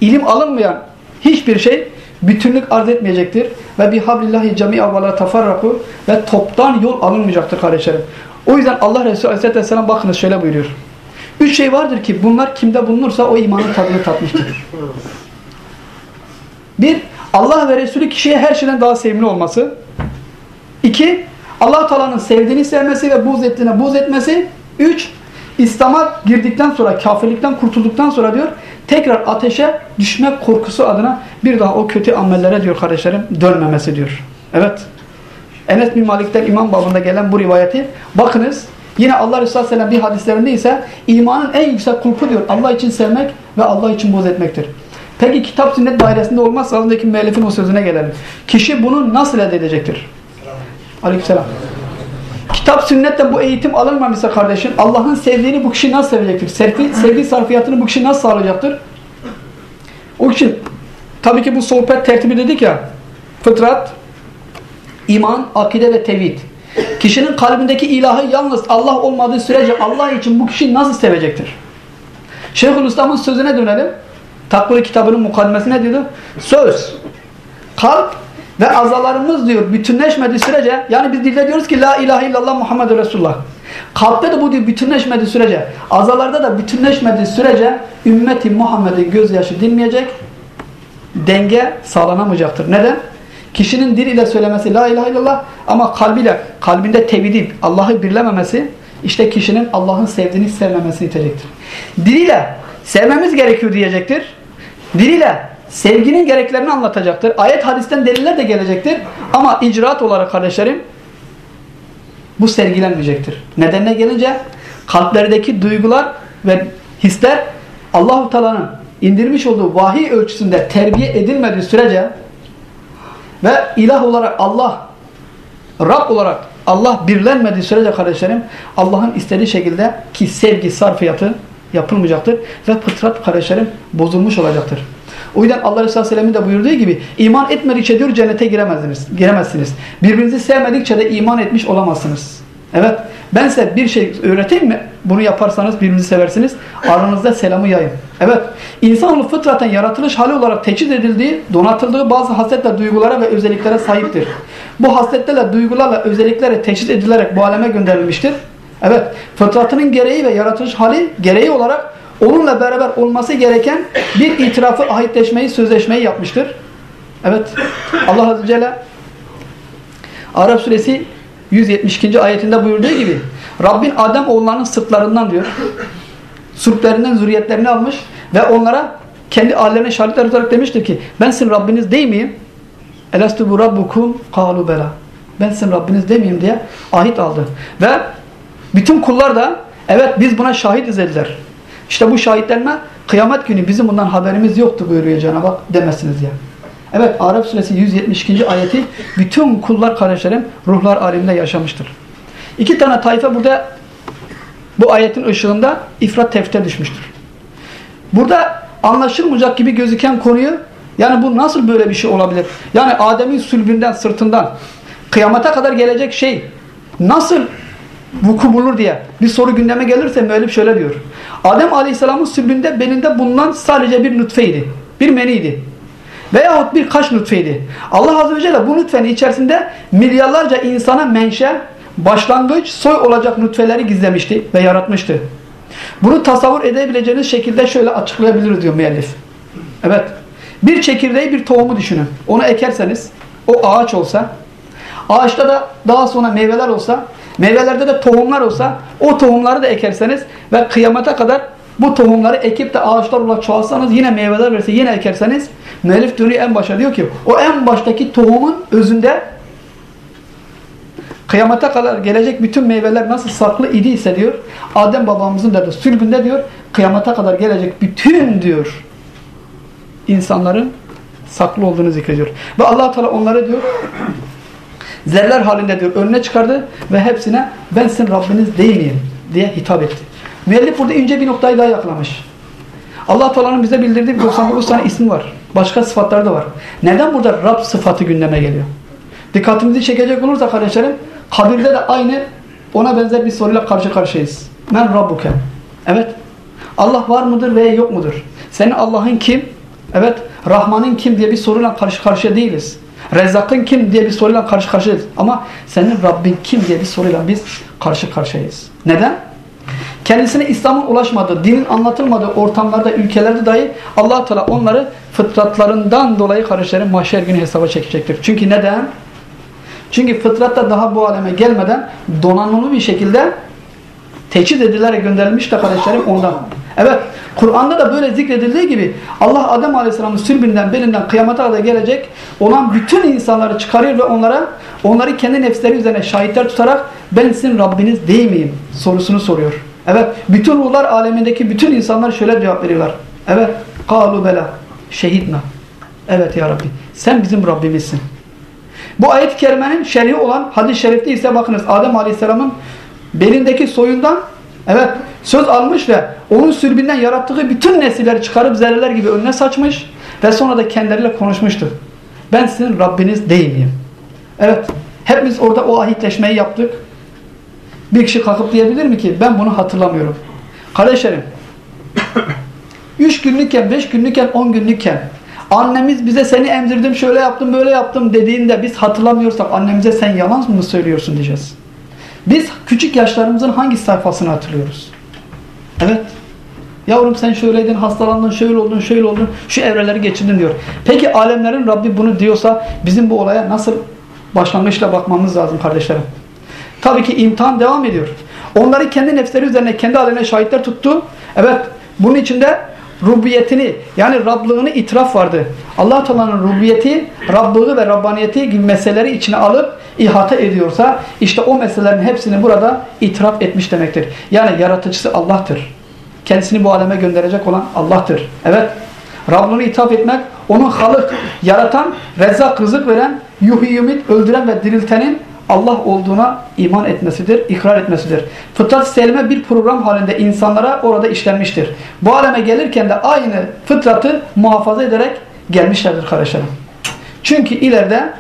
ilim alınmayan hiçbir şey bütünlük arz etmeyecektir. Ve bir hablillahi cami'a ve la tafarraku ve toptan yol alınmayacaktır kardeşlerim. O yüzden Allah Resulü Aleyhisselatü Vesselam bakınız şöyle buyuruyor. Üç şey vardır ki bunlar kimde bulunursa o imanın tadını tatmıştır. Bir, Allah ve Resulü kişiye her şeyden daha sevimli olması. İki, allah Teala'nın sevdiğini sevmesi ve buz ettiğine buz etmesi. Üç, İslam'a girdikten sonra, kafirlikten kurtulduktan sonra diyor, tekrar ateşe düşme korkusu adına bir daha o kötü amellere diyor kardeşlerim dönmemesi diyor. Evet. Enes bin Malik'ten imam babında gelen bu rivayeti bakınız yine Allah Resulü Aleyhisselam bir hadislerinde ise imanın en yüksek kulpu diyor Allah için sevmek ve Allah için boz etmektir. Peki kitap sünnet dairesinde olmazsa az önceki müellifin o sözüne gelelim. Kişi bunu nasıl elde edecektir? Aleykümselam. Kitap sünnetten bu eğitim alınmamışsa kardeşim Allah'ın sevdiğini bu kişi nasıl sevecektir? Sevgi, sevgi sarfiyatını bu kişi nasıl sağlayacaktır? O için tabii ki bu sohbet tertibi dedik ya fıtrat, iman, akide ve tevhid. Kişinin kalbindeki ilahı yalnız Allah olmadığı sürece Allah için bu kişi nasıl sevecektir? Şeyhülislam'ın sözüne dönelim. Takvir kitabının mukaddimesine diyordu. Söz, kalp ve azalarımız diyor bütünleşmediği sürece yani biz dilde diyoruz ki la ilahe illallah Muhammed Resulullah. Kalpte de bu diyor bütünleşmediği sürece azalarda da bütünleşmediği sürece ümmeti Muhammed'in gözyaşı dinmeyecek denge sağlanamayacaktır. Neden? Kişinin dil ile söylemesi la ilahe illallah ama kalbiyle kalbinde tevhidi Allah'ı birlememesi işte kişinin Allah'ın sevdiğini sevmemesini itecektir. Diliyle sevmemiz gerekiyor diyecektir. Diliyle sevginin gereklerini anlatacaktır. Ayet hadisten deliller de gelecektir. Ama icraat olarak kardeşlerim bu sergilenmeyecektir. Nedenine gelince kalplerdeki duygular ve hisler Allahu Teala'nın indirmiş olduğu vahiy ölçüsünde terbiye edilmediği sürece ve ilah olarak Allah Rab olarak Allah birlenmediği sürece kardeşlerim Allah'ın istediği şekilde ki sevgi sarfiyatı yapılmayacaktır ve fıtrat kardeşlerim bozulmuş olacaktır. O yüzden Allah Resulü Aleyhisselam'ın da buyurduğu gibi iman etmedikçe diyor cennete giremezsiniz. giremezsiniz. Birbirinizi sevmedikçe de iman etmiş olamazsınız. Evet ben size bir şey öğreteyim mi? Bunu yaparsanız birbirinizi seversiniz. Aranızda selamı yayın. Evet insanoğlu fıtraten yaratılış hali olarak teçhiz edildiği, donatıldığı bazı hasletler, duygulara ve özelliklere sahiptir. Bu hasletlerle, duygularla, özelliklere teçhiz edilerek bu aleme gönderilmiştir. Evet fıtratının gereği ve yaratılış hali gereği olarak onunla beraber olması gereken bir itirafı, ahitleşmeyi, sözleşmeyi yapmıştır. Evet. Allah Azze ve Celle Arap suresi 172. ayetinde buyurduğu gibi Rabbin Adem oğullarının sırtlarından diyor. Sürtlerinden zürriyetlerini almış ve onlara kendi aillerine şahitler olarak demiştir ki ben sizin Rabbiniz değil miyim? Elastu bu rabbukum kalu bela. Ben sizin Rabbiniz değil miyim diye ahit aldı. Ve bütün kullar da evet biz buna şahit dediler. İşte bu şahitlenme kıyamet günü bizim bundan haberimiz yoktu buyuruyor Cenab-ı Hak demesiniz ya. Evet Arap suresi 172. ayeti bütün kullar kardeşlerim ruhlar aleminde yaşamıştır. İki tane tayfa burada bu ayetin ışığında ifrat tefte düşmüştür. Burada anlaşılmayacak gibi gözüken konuyu yani bu nasıl böyle bir şey olabilir? Yani Adem'in sülbünden sırtından kıyamete kadar gelecek şey nasıl vuku bulur diye bir soru gündeme gelirse müellif şöyle diyor. Adem Aleyhisselam'ın sübünde belinde bulunan sadece bir nutfeydi. Bir meniydi. Veyahut bir kaş nutfeydi. Allah Azze ve Celle bu nutfenin içerisinde milyarlarca insana menşe, başlangıç, soy olacak nutfeleri gizlemişti ve yaratmıştı. Bunu tasavvur edebileceğiniz şekilde şöyle açıklayabiliriz diyor müellif. Evet. Bir çekirdeği bir tohumu düşünün. Onu ekerseniz o ağaç olsa ağaçta da daha sonra meyveler olsa Meyvelerde de tohumlar olsa o tohumları da ekerseniz ve kıyamete kadar bu tohumları ekip de ağaçlar olarak çoğalsanız yine meyveler verse yine ekerseniz müellif dönüyor en başa diyor ki o en baştaki tohumun özünde kıyamete kadar gelecek bütün meyveler nasıl saklı idiyse diyor Adem babamızın da sülbünde diyor kıyamete kadar gelecek bütün diyor insanların saklı olduğunu zikrediyor. Ve allah Teala onları diyor zerler halinde diyor önüne çıkardı ve hepsine ben sizin Rabbiniz değil miyim diye hitap etti. Müellif burada ince bir noktayı daha yakalamış. allah Teala'nın bize bildirdiği 99 tane ismi var. Başka sıfatları da var. Neden burada Rab sıfatı gündeme geliyor? Dikkatimizi çekecek olursa kardeşlerim kabirde de aynı ona benzer bir soruyla karşı karşıyayız. Men Rabbuke. Evet. Allah var mıdır veya yok mudur? Senin Allah'ın kim? Evet. Rahman'ın kim diye bir soruyla karşı karşıya değiliz. Rezzak'ın kim diye bir soruyla karşı karşıyayız. Ama senin Rabbin kim diye bir soruyla biz karşı karşıyayız. Neden? Kendisine İslam'ın ulaşmadığı, dinin anlatılmadığı ortamlarda, ülkelerde dahi allah Teala onları fıtratlarından dolayı kardeşlerim mahşer günü hesaba çekecektir. Çünkü neden? Çünkü fıtratta daha bu aleme gelmeden donanımlı bir şekilde teçhiz edilerek gönderilmiş de kardeşlerim ondan. Evet, Kur'an'da da böyle zikredildiği gibi Allah Adem Aleyhisselam'ın sülbünden, belinden kıyamata kadar gelecek olan bütün insanları çıkarıyor ve onlara onları kendi nefsleri üzerine şahitler tutarak ben sizin Rabbiniz değil miyim sorusunu soruyor. Evet, bütün ruhlar alemindeki bütün insanlar şöyle cevap veriyorlar. Evet, kalu bela, şehidna. Evet ya Rabbi, sen bizim Rabbimizsin. Bu ayet-i kerimenin şerhi olan hadis-i şerifte ise bakınız Adem Aleyhisselam'ın belindeki soyundan evet söz almış ve onun sürbinden yarattığı bütün nesilleri çıkarıp zerreler gibi önüne saçmış ve sonra da kendileriyle konuşmuştu. Ben sizin Rabbiniz değil miyim? Evet. Hepimiz orada o ahitleşmeyi yaptık. Bir kişi kalkıp diyebilir mi ki ben bunu hatırlamıyorum. Kardeşlerim 3 günlükken, 5 günlükken, 10 günlükken annemiz bize seni emzirdim, şöyle yaptım, böyle yaptım dediğinde biz hatırlamıyorsak annemize sen yalan mı söylüyorsun diyeceğiz. Biz küçük yaşlarımızın hangi sayfasını hatırlıyoruz? Evet. Yavrum sen şöyleydin, hastalandın, şöyle oldun, şöyle oldun, şu evreleri geçirdin diyor. Peki alemlerin Rabbi bunu diyorsa bizim bu olaya nasıl başlangıçla bakmamız lazım kardeşlerim? Tabii ki imtihan devam ediyor. Onları kendi nefsleri üzerine, kendi alemine şahitler tuttu. Evet, bunun içinde rububiyetini yani Rablığını itiraf vardı. allah Teala'nın rububiyeti, Rablığı ve Rabbaniyeti gibi meseleleri içine alıp ihata ediyorsa işte o meselelerin hepsini burada itiraf etmiş demektir. Yani yaratıcısı Allah'tır. Kendisini bu aleme gönderecek olan Allah'tır. Evet. Rablığını itiraf etmek, onun halık, yaratan, rezzak, rızık veren, yuhi yumit, öldüren ve diriltenin Allah olduğuna iman etmesidir, ikrar etmesidir. Fıtrat selime bir program halinde insanlara orada işlenmiştir. Bu aleme gelirken de aynı fıtratı muhafaza ederek gelmişlerdir kardeşlerim. Çünkü ileride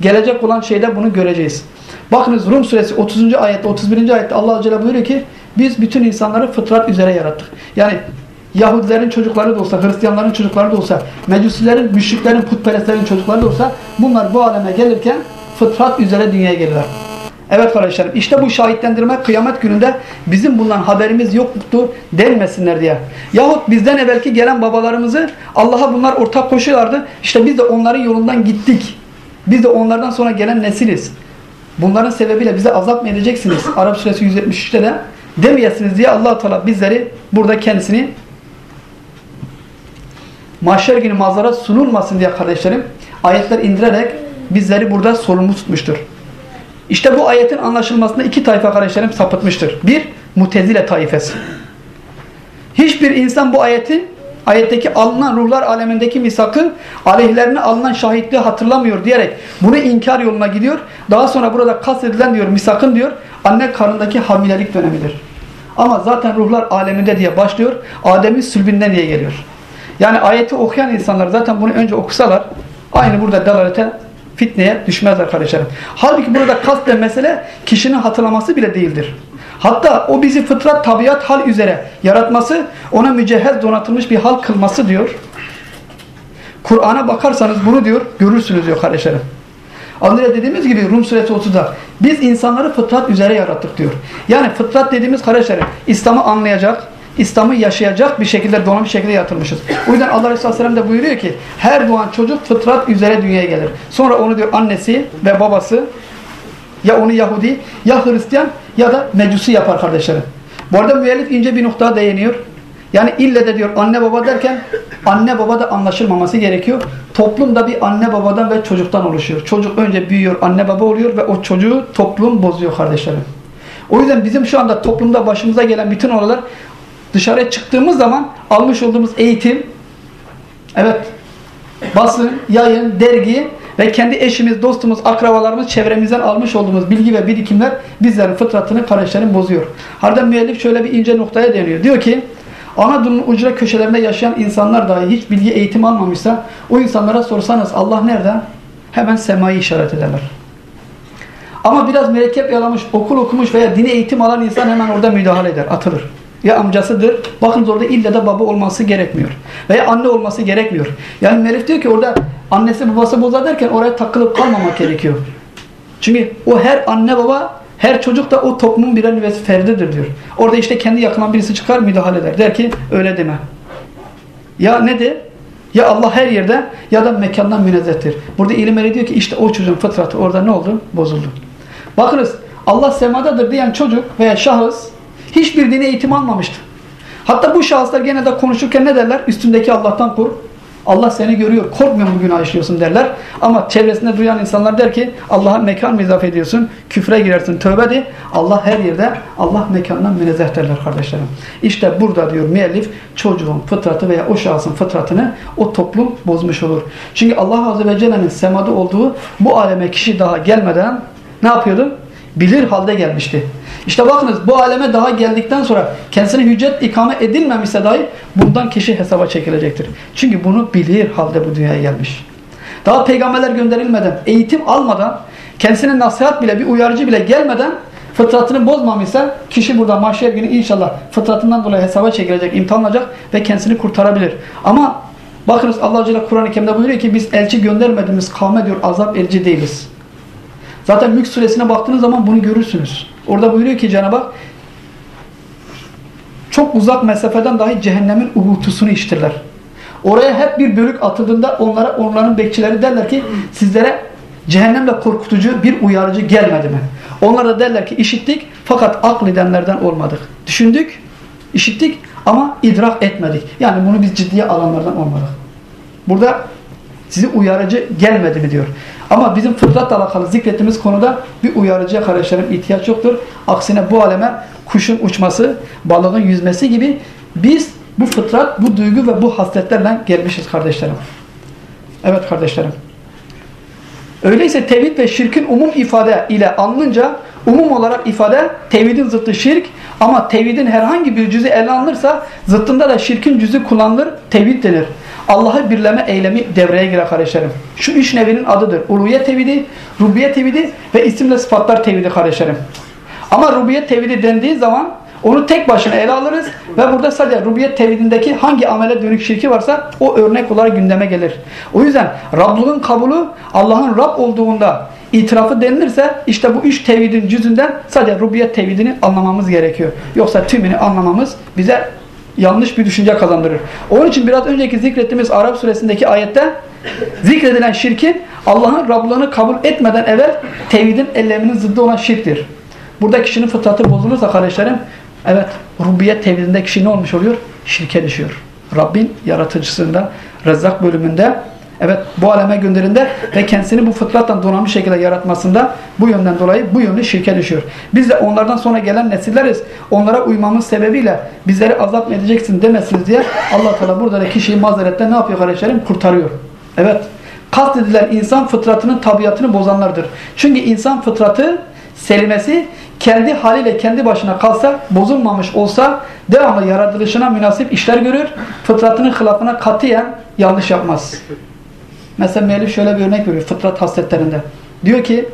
gelecek olan şeyde bunu göreceğiz. Bakınız Rum suresi 30. ayette 31. ayette Allah Celle buyuruyor ki biz bütün insanları fıtrat üzere yarattık. Yani Yahudilerin çocukları da olsa, Hristiyanların çocukları da olsa, Mecusilerin, müşriklerin, putperestlerin çocukları da olsa bunlar bu aleme gelirken fıtrat üzere dünyaya gelirler. Evet kardeşlerim işte bu şahitlendirme kıyamet gününde bizim bundan haberimiz yoktu denmesinler diye. Yahut bizden evvelki gelen babalarımızı Allah'a bunlar ortak koşuyorlardı. İşte biz de onların yolundan gittik. Biz de onlardan sonra gelen nesiliz. Bunların sebebiyle bize azap mı edeceksiniz? Arap suresi 173'te de demeyesiniz diye allah Teala bizleri burada kendisini mahşer günü manzara sunulmasın diye kardeşlerim ayetler indirerek bizleri burada sorumlu tutmuştur. İşte bu ayetin anlaşılmasında iki tayfa kardeşlerim sapıtmıştır. Bir, mutezile taifesi. Hiçbir insan bu ayetin ayetteki alınan ruhlar alemindeki misakı aleyhlerine alınan şahitliği hatırlamıyor diyerek bunu inkar yoluna gidiyor. Daha sonra burada kastedilen diyor misakın diyor anne karnındaki hamilelik dönemidir. Ama zaten ruhlar aleminde diye başlıyor. Adem'in sülbünden diye geliyor. Yani ayeti okuyan insanlar zaten bunu önce okusalar aynı burada dalalete fitneye düşmezler kardeşlerim. Halbuki burada kasten mesele kişinin hatırlaması bile değildir. Hatta o bizi fıtrat, tabiat, hal üzere yaratması, ona mücehhez donatılmış bir hal kılması diyor. Kur'an'a bakarsanız bunu diyor, görürsünüz diyor kardeşlerim. Az dediğimiz gibi Rum suresi 30'da biz insanları fıtrat üzere yarattık diyor. Yani fıtrat dediğimiz kardeşlerim İslam'ı anlayacak, İslam'ı yaşayacak bir şekilde donanmış şekilde yatırmışız. O yüzden Allah Resulü Aleyhisselam da buyuruyor ki her doğan çocuk fıtrat üzere dünyaya gelir. Sonra onu diyor annesi ve babası ya onu Yahudi ya Hristiyan ya da Mecusi yapar kardeşlerim. Bu arada müellif ince bir noktaya değiniyor. Yani ille de diyor anne baba derken anne baba da anlaşılmaması gerekiyor. Toplum da bir anne babadan ve çocuktan oluşuyor. Çocuk önce büyüyor, anne baba oluyor ve o çocuğu toplum bozuyor kardeşlerim. O yüzden bizim şu anda toplumda başımıza gelen bütün olaylar dışarıya çıktığımız zaman almış olduğumuz eğitim, evet basın, yayın, dergi ve kendi eşimiz, dostumuz, akrabalarımız, çevremizden almış olduğumuz bilgi ve birikimler bizlerin fıtratını, kardeşlerin bozuyor. Harbiden müellif şöyle bir ince noktaya deniyor. Diyor ki Anadolu'nun ucra köşelerinde yaşayan insanlar dahi hiç bilgi eğitim almamışsa o insanlara sorsanız Allah nerede? Hemen semayı işaret ederler. Ama biraz mürekkep yalamış, okul okumuş veya dini eğitim alan insan hemen orada müdahale eder, atılır. Ya amcasıdır. Bakın orada illa da baba olması gerekmiyor. Veya anne olması gerekmiyor. Yani Melif diyor ki orada annesi babası bozar derken oraya takılıp kalmamak gerekiyor. Çünkü o her anne baba her çocuk da o toplumun birer nüvesi ferdidir diyor. Orada işte kendi yakınan birisi çıkar müdahale eder. Der ki öyle deme. Ya ne de? Ya Allah her yerde ya da mekandan münezzehtir. Burada ilim diyor ki işte o çocuğun fıtratı orada ne oldu? Bozuldu. Bakınız Allah semadadır diyen çocuk veya şahıs hiçbir dini eğitim almamıştı. Hatta bu şahıslar gene de konuşurken ne derler? Üstündeki Allah'tan kork. Allah seni görüyor. Korkmuyor mu günah işliyorsun derler. Ama çevresinde duyan insanlar der ki Allah'a mekan mı izafe ediyorsun? Küfre girersin. Tövbe de. Allah her yerde Allah mekandan münezzeh derler kardeşlerim. İşte burada diyor müellif çocuğun fıtratı veya o şahsın fıtratını o toplum bozmuş olur. Çünkü Allah Azze ve Celle'nin semada olduğu bu aleme kişi daha gelmeden ne yapıyordu? Bilir halde gelmişti. İşte bakınız bu aleme daha geldikten sonra kendisine hüccet ikame edilmemişse dahi bundan kişi hesaba çekilecektir. Çünkü bunu bilir halde bu dünyaya gelmiş. Daha peygamberler gönderilmeden, eğitim almadan, kendisine nasihat bile, bir uyarıcı bile gelmeden fıtratını bozmamışsa kişi burada mahşer günü inşallah fıtratından dolayı hesaba çekilecek, imtihanlanacak ve kendisini kurtarabilir. Ama bakınız Allah Celle Kur'an-ı Kerim'de buyuruyor ki biz elçi göndermediğimiz kavme diyor azap elçi değiliz. Zaten Mülk suresine baktığınız zaman bunu görürsünüz. Orada buyuruyor ki Cenab-ı çok uzak mesafeden dahi cehennemin uğultusunu iştirler. Oraya hep bir bölük atıldığında onlara onların bekçileri derler ki sizlere cehennemle korkutucu bir uyarıcı gelmedi mi? Onlar da derler ki işittik fakat akledenlerden olmadık. Düşündük, işittik ama idrak etmedik. Yani bunu biz ciddiye alanlardan olmadık. Burada sizi uyarıcı gelmedi mi diyor. Ama bizim fıtratla alakalı zikrettiğimiz konuda bir uyarıcıya kardeşlerim ihtiyaç yoktur. Aksine bu aleme kuşun uçması, balığın yüzmesi gibi biz bu fıtrat, bu duygu ve bu hasletlerle gelmişiz kardeşlerim. Evet kardeşlerim. Öyleyse tevhid ve şirkin umum ifade ile alınınca umum olarak ifade tevhidin zıttı şirk ama tevhidin herhangi bir cüzü ele alınırsa zıttında da şirkin cüzü kullanılır, tevhid denir. Allah'ı birleme eylemi devreye girer kardeşlerim. Şu üç nevinin adıdır. Uluhiyet tevhidi, rubiyet tevhidi ve isimle sıfatlar tevhidi kardeşlerim. Ama rubiyet tevhidi dendiği zaman onu tek başına ele alırız ve burada sadece rubiyet tevhidindeki hangi amele dönük şirki varsa o örnek olarak gündeme gelir. O yüzden Rablığın kabulü Allah'ın Rab olduğunda itirafı denilirse işte bu üç tevhidin cüzünden sadece rubiyet tevhidini anlamamız gerekiyor. Yoksa tümünü anlamamız bize yanlış bir düşünce kazandırır. Onun için biraz önceki zikrettiğimiz Arap suresindeki ayette zikredilen şirkin Allah'ın Rablığını kabul etmeden evvel tevhidin elleminin zıddı olan şirktir. Burada kişinin fıtratı bozulursa kardeşlerim evet rubiyet tevhidinde kişi ne olmuş oluyor? Şirke düşüyor. Rabbin yaratıcısında Rezzak bölümünde Evet bu aleme gönderinde ve kendisini bu fıtrattan donanmış şekilde yaratmasında bu yönden dolayı bu yönlü şirke düşüyor. Biz de onlardan sonra gelen nesilleriz. Onlara uymamız sebebiyle bizleri azap edeceksin demesiniz diye allah Teala burada da kişiyi mazeretten ne yapıyor kardeşlerim? Kurtarıyor. Evet. Kastedilen insan fıtratının tabiatını bozanlardır. Çünkü insan fıtratı selimesi kendi haliyle kendi başına kalsa, bozulmamış olsa devamlı yaratılışına münasip işler görür. Fıtratının hılafına katiyen yanlış yapmaz. Mesela Melih şöyle bir örnek veriyor fıtrat hasletlerinde. Diyor ki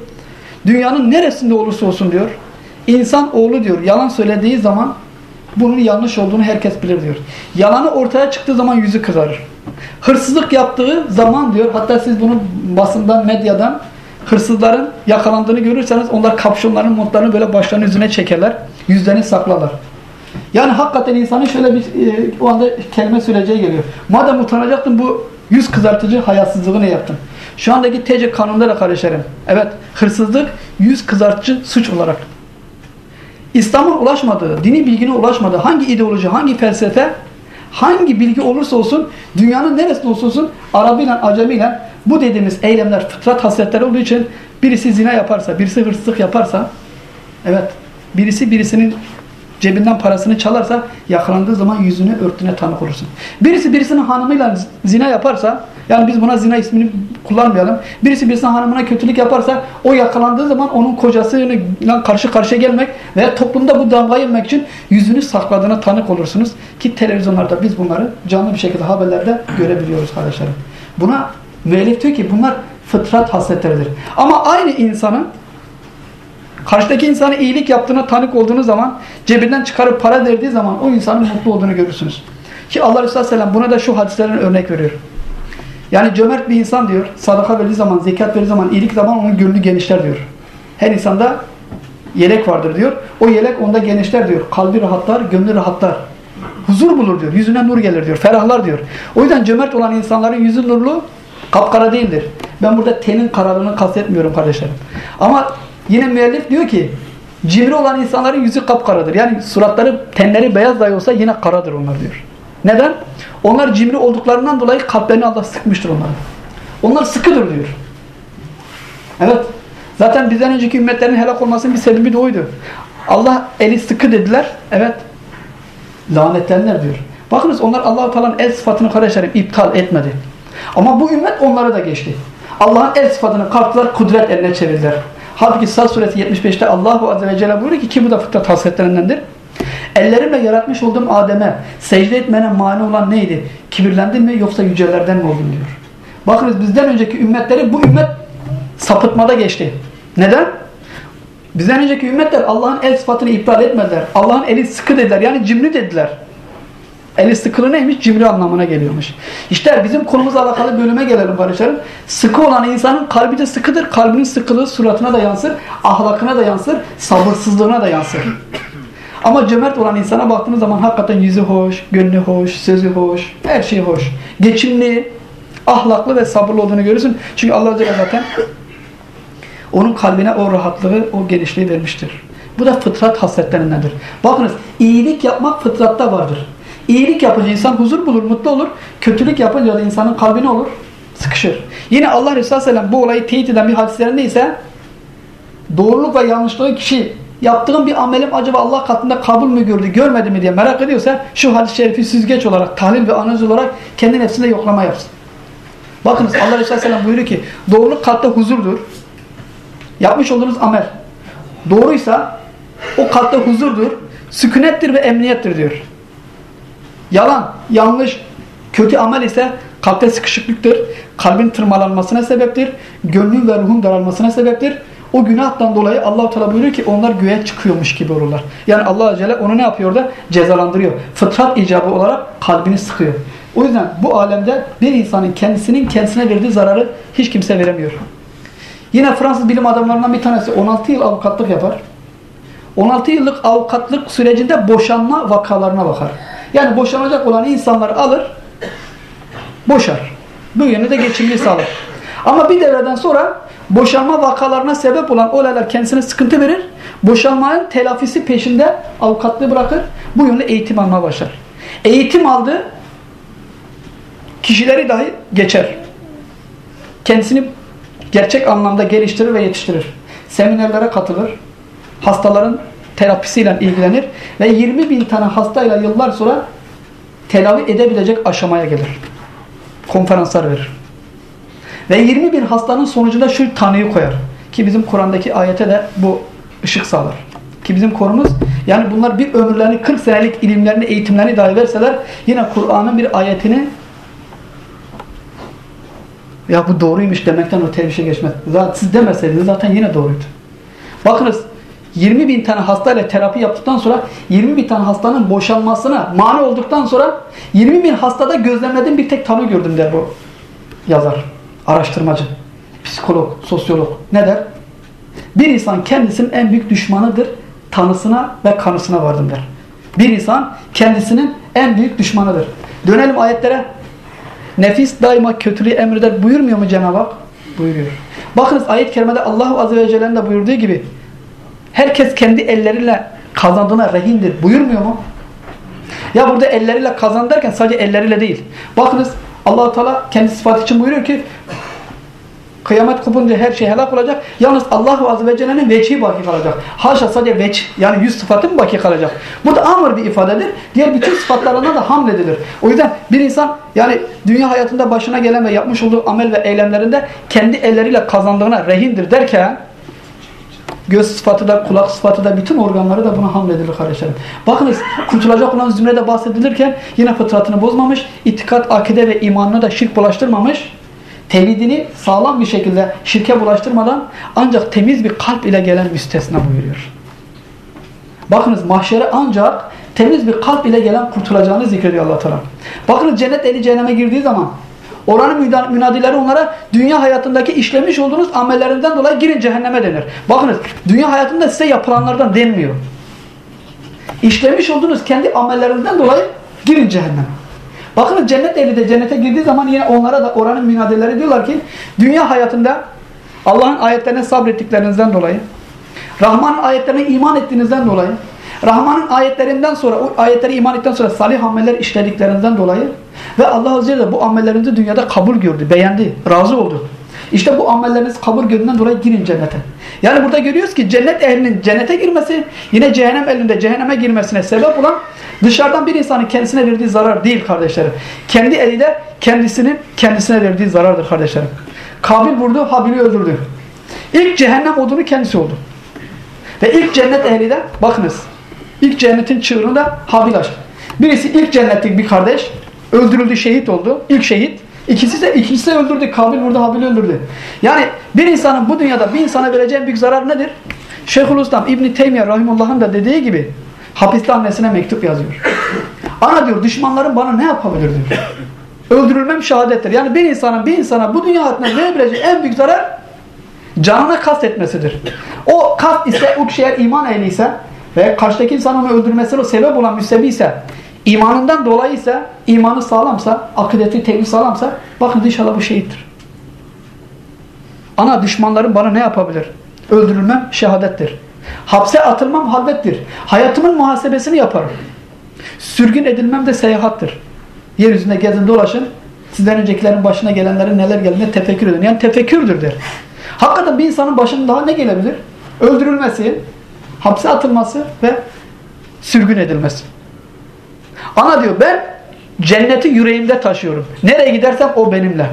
dünyanın neresinde olursa olsun diyor insan oğlu diyor yalan söylediği zaman bunun yanlış olduğunu herkes bilir diyor. Yalanı ortaya çıktığı zaman yüzü kızarır. Hırsızlık yaptığı zaman diyor hatta siz bunu basından medyadan hırsızların yakalandığını görürseniz onlar kapşonların montlarını böyle başlarının yüzüne çekerler. Yüzlerini saklarlar. Yani hakikaten insanın şöyle bir e, o anda kelime söyleyeceği geliyor. Madem utanacaktın bu yüz kızartıcı hayasızlığı ne yaptın? Şu andaki TC kanunda da kardeşlerim. Evet hırsızlık yüz kızartıcı suç olarak. İslam'ın ulaşmadığı, dini bilgine ulaşmadığı hangi ideoloji, hangi felsefe, hangi bilgi olursa olsun, dünyanın neresinde olursa olsun Arabıyla, Acemiyle bu dediğimiz eylemler fıtrat hasretleri olduğu için birisi zina yaparsa, birisi hırsızlık yaparsa, evet birisi birisinin cebinden parasını çalarsa yakalandığı zaman yüzünü örtüne tanık olursun. Birisi birisinin hanımıyla zina yaparsa yani biz buna zina ismini kullanmayalım. Birisi birisinin hanımına kötülük yaparsa o yakalandığı zaman onun kocasıyla karşı karşıya gelmek veya toplumda bu damgayı yemek için yüzünü sakladığına tanık olursunuz. Ki televizyonlarda biz bunları canlı bir şekilde haberlerde görebiliyoruz kardeşlerim. Buna müellif diyor ki bunlar fıtrat hasletleridir. Ama aynı insanın Karşıdaki insana iyilik yaptığına tanık olduğunuz zaman cebinden çıkarıp para verdiği zaman o insanın mutlu olduğunu görürsünüz. Ki Allah Resulü Aleyhisselam buna da şu hadislerin örnek veriyor. Yani cömert bir insan diyor, sadaka verdiği zaman, zekat verdiği zaman, iyilik zaman onun gönlü genişler diyor. Her insanda yelek vardır diyor. O yelek onda genişler diyor. Kalbi rahatlar, gönlü rahatlar. Huzur bulur diyor. Yüzüne nur gelir diyor. Ferahlar diyor. O yüzden cömert olan insanların yüzü nurlu, kapkara değildir. Ben burada tenin kararını kastetmiyorum kardeşlerim. Ama Yine müellif diyor ki cimri olan insanların yüzü kapkaradır. Yani suratları, tenleri beyaz dahi olsa yine karadır onlar diyor. Neden? Onlar cimri olduklarından dolayı kalplerini Allah sıkmıştır onların. Onlar sıkıdır diyor. Evet. Zaten bizden önceki ümmetlerin helak olmasının bir sebebi de oydu. Allah eli sıkı dediler. Evet. Lanetlenler diyor. Bakınız onlar Allah-u Teala'nın el sıfatını kardeşlerim iptal etmedi. Ama bu ümmet onları da geçti. Allah'ın el sıfatını kalktılar, kudret eline çevirdiler. Halbuki Sad suresi 75'te Allahu Azze ve Celle buyuruyor ki ki bu da fıtrat hasletlerindendir. Ellerimle yaratmış olduğum Adem'e secde etmene mani olan neydi? Kibirlendin mi yoksa yücelerden mi oldun diyor. Bakınız bizden önceki ümmetleri bu ümmet sapıtmada geçti. Neden? Bizden önceki ümmetler Allah'ın el sıfatını iptal etmediler. Allah'ın eli sıkı dediler. Yani cimri dediler. Eli sıkılı neymiş? Cimri anlamına geliyormuş. İşte bizim konumuzla alakalı bölüme gelelim kardeşlerim. Sıkı olan insanın kalbi de sıkıdır. Kalbinin sıkılığı suratına da yansır, ahlakına da yansır, sabırsızlığına da yansır. Ama cömert olan insana baktığınız zaman hakikaten yüzü hoş, gönlü hoş, sözü hoş, her şey hoş. Geçimli, ahlaklı ve sabırlı olduğunu görürsün. Çünkü Allah Celle zaten onun kalbine o rahatlığı, o genişliği vermiştir. Bu da fıtrat hasletlerindendir. Bakınız iyilik yapmak fıtratta vardır. İyilik yapınca insan huzur bulur, mutlu olur. Kötülük yapınca da insanın kalbi ne olur? Sıkışır. Yine Allah Resulü Aleyhisselam bu olayı teyit eden bir hadislerinde ise doğruluk ve yanlışlığı kişi yaptığım bir amelim acaba Allah katında kabul mü gördü, görmedi mi diye merak ediyorsa şu hadis-i şerifi süzgeç olarak, tahlil ve analiz olarak kendi nefsinde yoklama yapsın. Bakınız Allah Resulü Aleyhisselam buyuruyor ki doğruluk kalpte huzurdur. Yapmış olduğunuz amel doğruysa o kalpte huzurdur, sükunettir ve emniyettir diyor. Yalan, yanlış, kötü amel ise kalpte sıkışıklıktır. Kalbin tırmalanmasına sebeptir. Gönlün ve ruhun daralmasına sebeptir. O günahtan dolayı Allah-u Teala buyuruyor ki onlar göğe çıkıyormuş gibi olurlar. Yani Allah Celle onu ne yapıyor da? Cezalandırıyor. Fıtrat icabı olarak kalbini sıkıyor. O yüzden bu alemde bir insanın kendisinin kendisine verdiği zararı hiç kimse veremiyor. Yine Fransız bilim adamlarından bir tanesi 16 yıl avukatlık yapar. 16 yıllık avukatlık sürecinde boşanma vakalarına bakar. Yani boşanacak olan insanları alır, boşar. Bu yönü de geçimli sağlar. Ama bir devreden sonra boşanma vakalarına sebep olan olaylar kendisine sıkıntı verir. Boşanmanın telafisi peşinde avukatlığı bırakır. Bu yönde eğitim almaya başlar. Eğitim aldı kişileri dahi geçer. Kendisini gerçek anlamda geliştirir ve yetiştirir. Seminerlere katılır. Hastaların terapisiyle ilgilenir ve 20 bin tane hastayla yıllar sonra tedavi edebilecek aşamaya gelir. Konferanslar verir. Ve 20 bin hastanın sonucunda şu tanıyı koyar. Ki bizim Kur'an'daki ayete de bu ışık sağlar. Ki bizim konumuz yani bunlar bir ömürlerini 40 senelik ilimlerini, eğitimlerini dahi verseler yine Kur'an'ın bir ayetini ya bu doğruymuş demekten öte bir geçmez. Zaten siz demeseydiniz zaten yine doğruydu. Bakınız 20 bin tane hastayla terapi yaptıktan sonra 20 bin tane hastanın boşanmasına mani olduktan sonra 20 bin hastada gözlemlediğim bir tek tanı gördüm der bu yazar. Araştırmacı, psikolog, sosyolog. Ne der? Bir insan kendisinin en büyük düşmanıdır. Tanısına ve kanısına vardım der. Bir insan kendisinin en büyük düşmanıdır. Dönelim ayetlere. Nefis daima kötülüğü emreder buyurmuyor mu Cenab-ı Hak? Buyuruyor. Bakınız ayet-i kerimede Allah Azze ve Celle'nin de buyurduğu gibi herkes kendi elleriyle kazandığına rehindir buyurmuyor mu? Ya burada elleriyle kazan derken sadece elleriyle değil. Bakınız allah Teala kendi sıfatı için buyuruyor ki kıyamet kopunca her şey helak olacak. Yalnız Allah Azze ve Celle'nin veçhi baki kalacak. Haşa sadece veç yani yüz sıfatı mı baki kalacak? Bu da amr bir ifadedir. Diğer bütün sıfatlarına da hamd edilir. O yüzden bir insan yani dünya hayatında başına gelen ve yapmış olduğu amel ve eylemlerinde kendi elleriyle kazandığına rehindir derken göz sıfatı da, kulak sıfatı da, bütün organları da buna hamledilir kardeşlerim. Bakınız kurtulacak olan zümrede bahsedilirken yine fıtratını bozmamış, itikat, akide ve imanını da şirk bulaştırmamış, tevhidini sağlam bir şekilde şirke bulaştırmadan ancak temiz bir kalp ile gelen müstesna buyuruyor. Bakınız mahşere ancak temiz bir kalp ile gelen kurtulacağını zikrediyor allah Teala. Bakınız cennet eli cehenneme girdiği zaman Oranın münadileri onlara dünya hayatındaki işlemiş olduğunuz amellerinden dolayı girin cehenneme denir. Bakınız dünya hayatında size yapılanlardan denmiyor. İşlemiş olduğunuz kendi amellerinden dolayı girin cehenneme. Bakın cennet ehli de cennete girdiği zaman yine onlara da oranın münadileri diyorlar ki dünya hayatında Allah'ın ayetlerine sabrettiklerinizden dolayı Rahman'ın ayetlerine iman ettiğinizden dolayı Rahman'ın ayetlerinden sonra o ayetleri iman ettikten sonra salih ameller işlediklerinden dolayı ve Allah Azze ve bu amellerinizi dünyada kabul gördü, beğendi, razı oldu. İşte bu amelleriniz kabul gördüğünden dolayı girin cennete. Yani burada görüyoruz ki cennet ehlinin cennete girmesi yine cehennem elinde cehenneme girmesine sebep olan dışarıdan bir insanın kendisine verdiği zarar değil kardeşlerim. Kendi eliyle kendisinin kendisine verdiği zarardır kardeşlerim. Kabil vurdu, Habil'i öldürdü. İlk cehennem odunu kendisi oldu. Ve ilk cennet ehli de bakınız ilk cennetin çığırını da Habil açtı. Birisi ilk cennetlik bir kardeş öldürüldü, şehit oldu. İlk şehit. İkisi de ikisi de öldürdü. Kabil burada Habil öldürdü. Yani bir insanın bu dünyada bir insana vereceği büyük zarar nedir? Şeyhülislam İbn Teymiyye rahimullah'ın da dediği gibi hapiste annesine mektup yazıyor. Ana diyor düşmanlarım bana ne yapabilir diyor. Öldürülmem şehadettir. Yani bir insanın bir insana bu dünya hayatında verebileceği en büyük zarar canına kast etmesidir. O kast ise o kişi eğer iman ehli ise ve karşıdaki insanın öldürmesine o sebep olan müsebbi ise imanından dolayı ise imanı sağlamsa, akıdeti tevhid sağlamsa bakın inşallah bu şehittir. Ana düşmanlarım bana ne yapabilir? Öldürülmem şehadettir. Hapse atılmam halvettir. Hayatımın muhasebesini yaparım. Sürgün edilmem de seyahattir. Yeryüzünde gezin dolaşın. Sizden öncekilerin başına gelenlerin neler geldiğine tefekkür edin. Yani tefekkürdür der. Hakikaten bir insanın başına daha ne gelebilir? Öldürülmesi, hapse atılması ve sürgün edilmesi. Ana diyor ben cenneti yüreğimde taşıyorum. Nereye gidersem o benimle.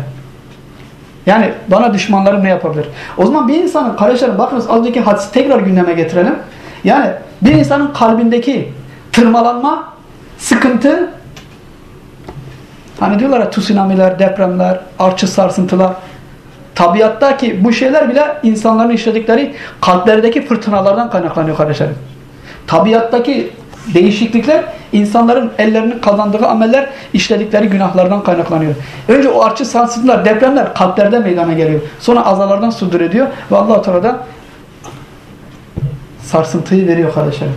Yani bana düşmanlarım ne yapabilir? O zaman bir insanın kardeşlerim bakınız az önceki hadisi tekrar gündeme getirelim. Yani bir insanın kalbindeki tırmalanma, sıkıntı hani diyorlar ya tsunamiler, depremler, artçı sarsıntılar tabiattaki bu şeyler bile insanların işledikleri kalplerdeki fırtınalardan kaynaklanıyor kardeşlerim. Tabiattaki değişiklikler insanların ellerinin kazandığı ameller işledikleri günahlardan kaynaklanıyor. Önce o artçı sarsıntılar, depremler kalplerde meydana geliyor. Sonra azalardan sudur ediyor ve allah Teala da sarsıntıyı veriyor kardeşlerim.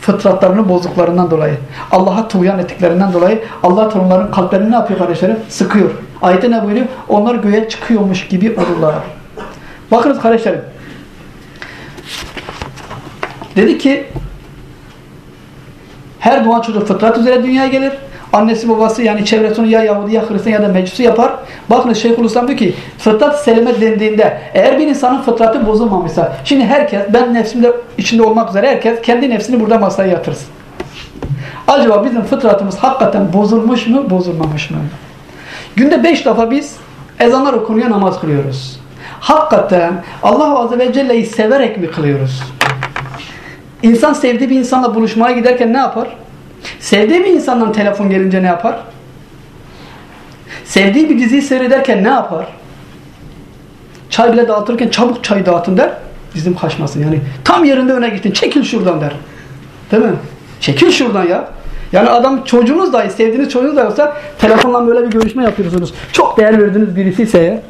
Fıtratlarını bozduklarından dolayı, Allah'a tuğyan ettiklerinden dolayı Allah onların kalplerini ne yapıyor kardeşlerim? Sıkıyor. Ayette ne buyuruyor? Onlar göğe çıkıyormuş gibi olurlar. Bakınız kardeşlerim. Dedi ki her doğan çocuk fıtrat üzere dünyaya gelir. Annesi babası yani çevresini ya Yahudi ya Hristiyan ya da Mecusi yapar. Bakın Şeyhülislam diyor ki fıtrat selime dendiğinde eğer bir insanın fıtratı bozulmamışsa şimdi herkes ben nefsimde içinde olmak üzere herkes kendi nefsini burada masaya yatırsın. Acaba bizim fıtratımız hakikaten bozulmuş mu bozulmamış mı? Günde beş defa biz ezanlar okunuyor namaz kılıyoruz. Hakikaten Allah Azze ve Celle'yi severek mi kılıyoruz? İnsan sevdiği bir insanla buluşmaya giderken ne yapar? Sevdiği bir insandan telefon gelince ne yapar? Sevdiği bir diziyi seyrederken ne yapar? Çay bile dağıtırken çabuk çay dağıtın der. Bizim kaçmasın yani. Tam yerinde öne gittin. Çekil şuradan der. Değil mi? Çekil şuradan ya. Yani adam çocuğunuz dahi, sevdiğiniz çocuğunuz dahi olsa telefonla böyle bir görüşme yapıyorsunuz. Çok değer verdiğiniz birisi ise ya.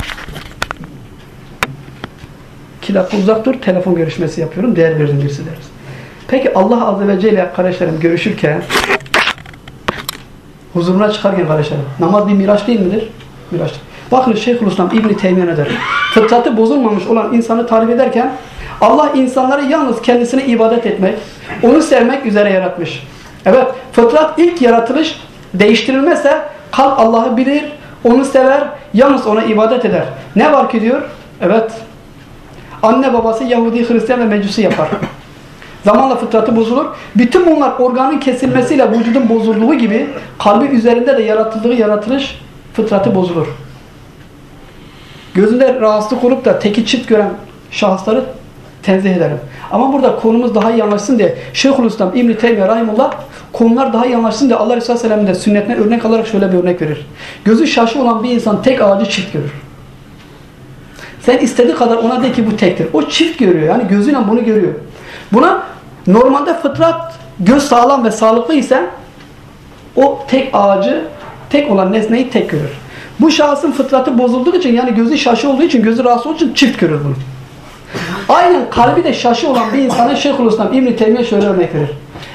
İki dakika uzak dur, telefon görüşmesi yapıyorum, değer verdiğim birisi deriz. Peki Allah Azze ve Celle kardeşlerim görüşürken huzuruna çıkarken kardeşlerim namaz bir miraç değil midir? Miraç. Bakın Şeyhülislam İbn Teymiye ne der? Fıtratı bozulmamış olan insanı tarif ederken Allah insanları yalnız kendisine ibadet etmek, onu sevmek üzere yaratmış. Evet, fıtrat ilk yaratılış değiştirilmezse kalp Allah'ı bilir, onu sever, yalnız ona ibadet eder. Ne var ki diyor? Evet, anne babası Yahudi, Hristiyan ve Mecusi yapar. Zamanla fıtratı bozulur. Bütün bunlar organın kesilmesiyle vücudun bozulduğu gibi kalbi üzerinde de yaratıldığı yaratılış fıtratı bozulur. Gözünde rahatsızlık olup da teki çift gören şahısları tenzih ederim. Ama burada konumuz daha iyi anlaşsın diye Şeyhülislam İbn-i Teymiye Rahimullah konular daha iyi anlaşsın diye Allah Resulü Aleyhisselam'ın sünnetine örnek alarak şöyle bir örnek verir. Gözü şaşı olan bir insan tek ağacı çift görür. Sen istediği kadar ona de ki bu tektir. O çift görüyor. Yani gözüyle bunu görüyor. Buna normalde fıtrat göz sağlam ve sağlıklı ise o tek ağacı, tek olan nesneyi tek görür. Bu şahsın fıtratı bozulduğu için yani gözü şaşı olduğu için, gözü rahatsız olduğu için çift görür bunu. Aynen kalbi de şaşı olan bir insana Şeyhülislam İbn-i Teymiye şöyle örnek verir.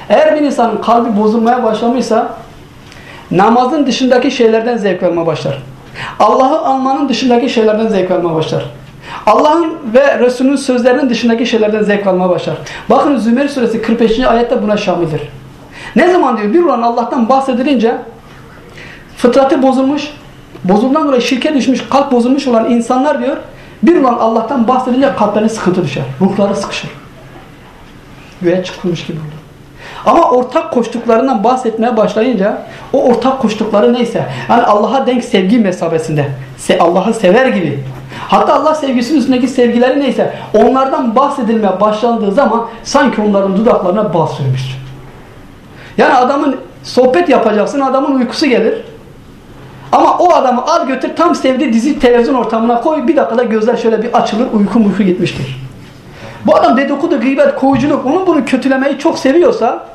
Eğer bir insanın kalbi bozulmaya başlamışsa namazın dışındaki şeylerden zevk almaya başlar. Allah'ı almanın dışındaki şeylerden zevk almaya başlar. Allah'ın ve Resulünün sözlerinin dışındaki şeylerden zevk almaya başlar. Bakın Zümer suresi 45. ayette buna şamildir. Ne zaman diyor? Bir olan Allah'tan bahsedilince fıtratı bozulmuş, bozuldan dolayı şirke düşmüş, kalp bozulmuş olan insanlar diyor bir olan Allah'tan bahsedince kalplerine sıkıntı düşer. Ruhları sıkışır. Göğe çıkılmış gibi olur. Ama ortak koştuklarından bahsetmeye başlayınca o ortak koştukları neyse yani Allah'a denk sevgi mesabesinde Allah'ı sever gibi hatta Allah sevgisinin üstündeki sevgileri neyse onlardan bahsedilmeye başlandığı zaman sanki onların dudaklarına bal sürmüş. Yani adamın sohbet yapacaksın adamın uykusu gelir ama o adamı al götür tam sevdiği dizi televizyon ortamına koy bir dakikada gözler şöyle bir açılır uyku uyku gitmiştir. Bu adam dedikodu, gıybet, kovuculuk onu bunu kötülemeyi çok seviyorsa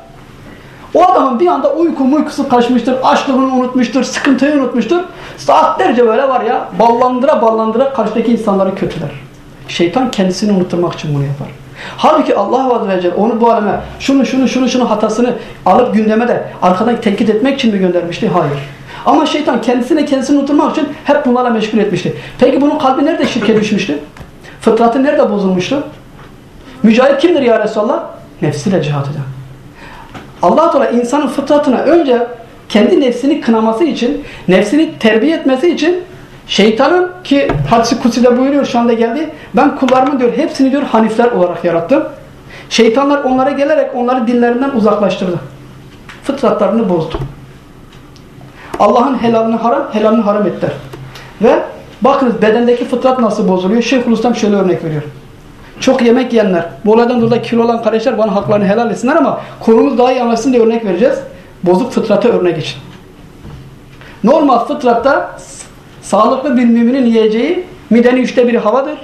o adamın bir anda uyku uykusu kaçmıştır, açlığını unutmuştur, sıkıntıyı unutmuştur. Saatlerce böyle var ya ballandıra ballandıra karşıdaki insanları kötüler. Şeytan kendisini unutturmak için bunu yapar. Halbuki Allah Azze ve onu bu aleme şunu şunu şunu şunu hatasını alıp gündeme de arkadan tenkit etmek için mi göndermişti? Hayır. Ama şeytan kendisine kendisini unutturmak için hep bunlarla meşgul etmişti. Peki bunun kalbi nerede şirke düşmüştü? Fıtratı nerede bozulmuştu? Mücahit kimdir ya Resulallah? Nefsiyle cihat eden. allah Teala insanın fıtratına önce kendi nefsini kınaması için, nefsini terbiye etmesi için şeytanın ki hadisi kutside buyuruyor şu anda geldi. Ben kullarımı diyor hepsini diyor hanifler olarak yarattım. Şeytanlar onlara gelerek onları dinlerinden uzaklaştırdı. Fıtratlarını bozdu. Allah'ın helalini haram, helalini haram ettiler. Ve bakınız bedendeki fıtrat nasıl bozuluyor? Şeyhülislam şöyle örnek veriyor. Çok yemek yiyenler, bu olaydan dolayı kilo olan kardeşler bana haklarını helal etsinler ama konumuz daha iyi anlaşsın diye örnek vereceğiz. Bozuk fıtratı örnek için. Normal fıtratta sağlıklı bir müminin yiyeceği midenin üçte biri havadır,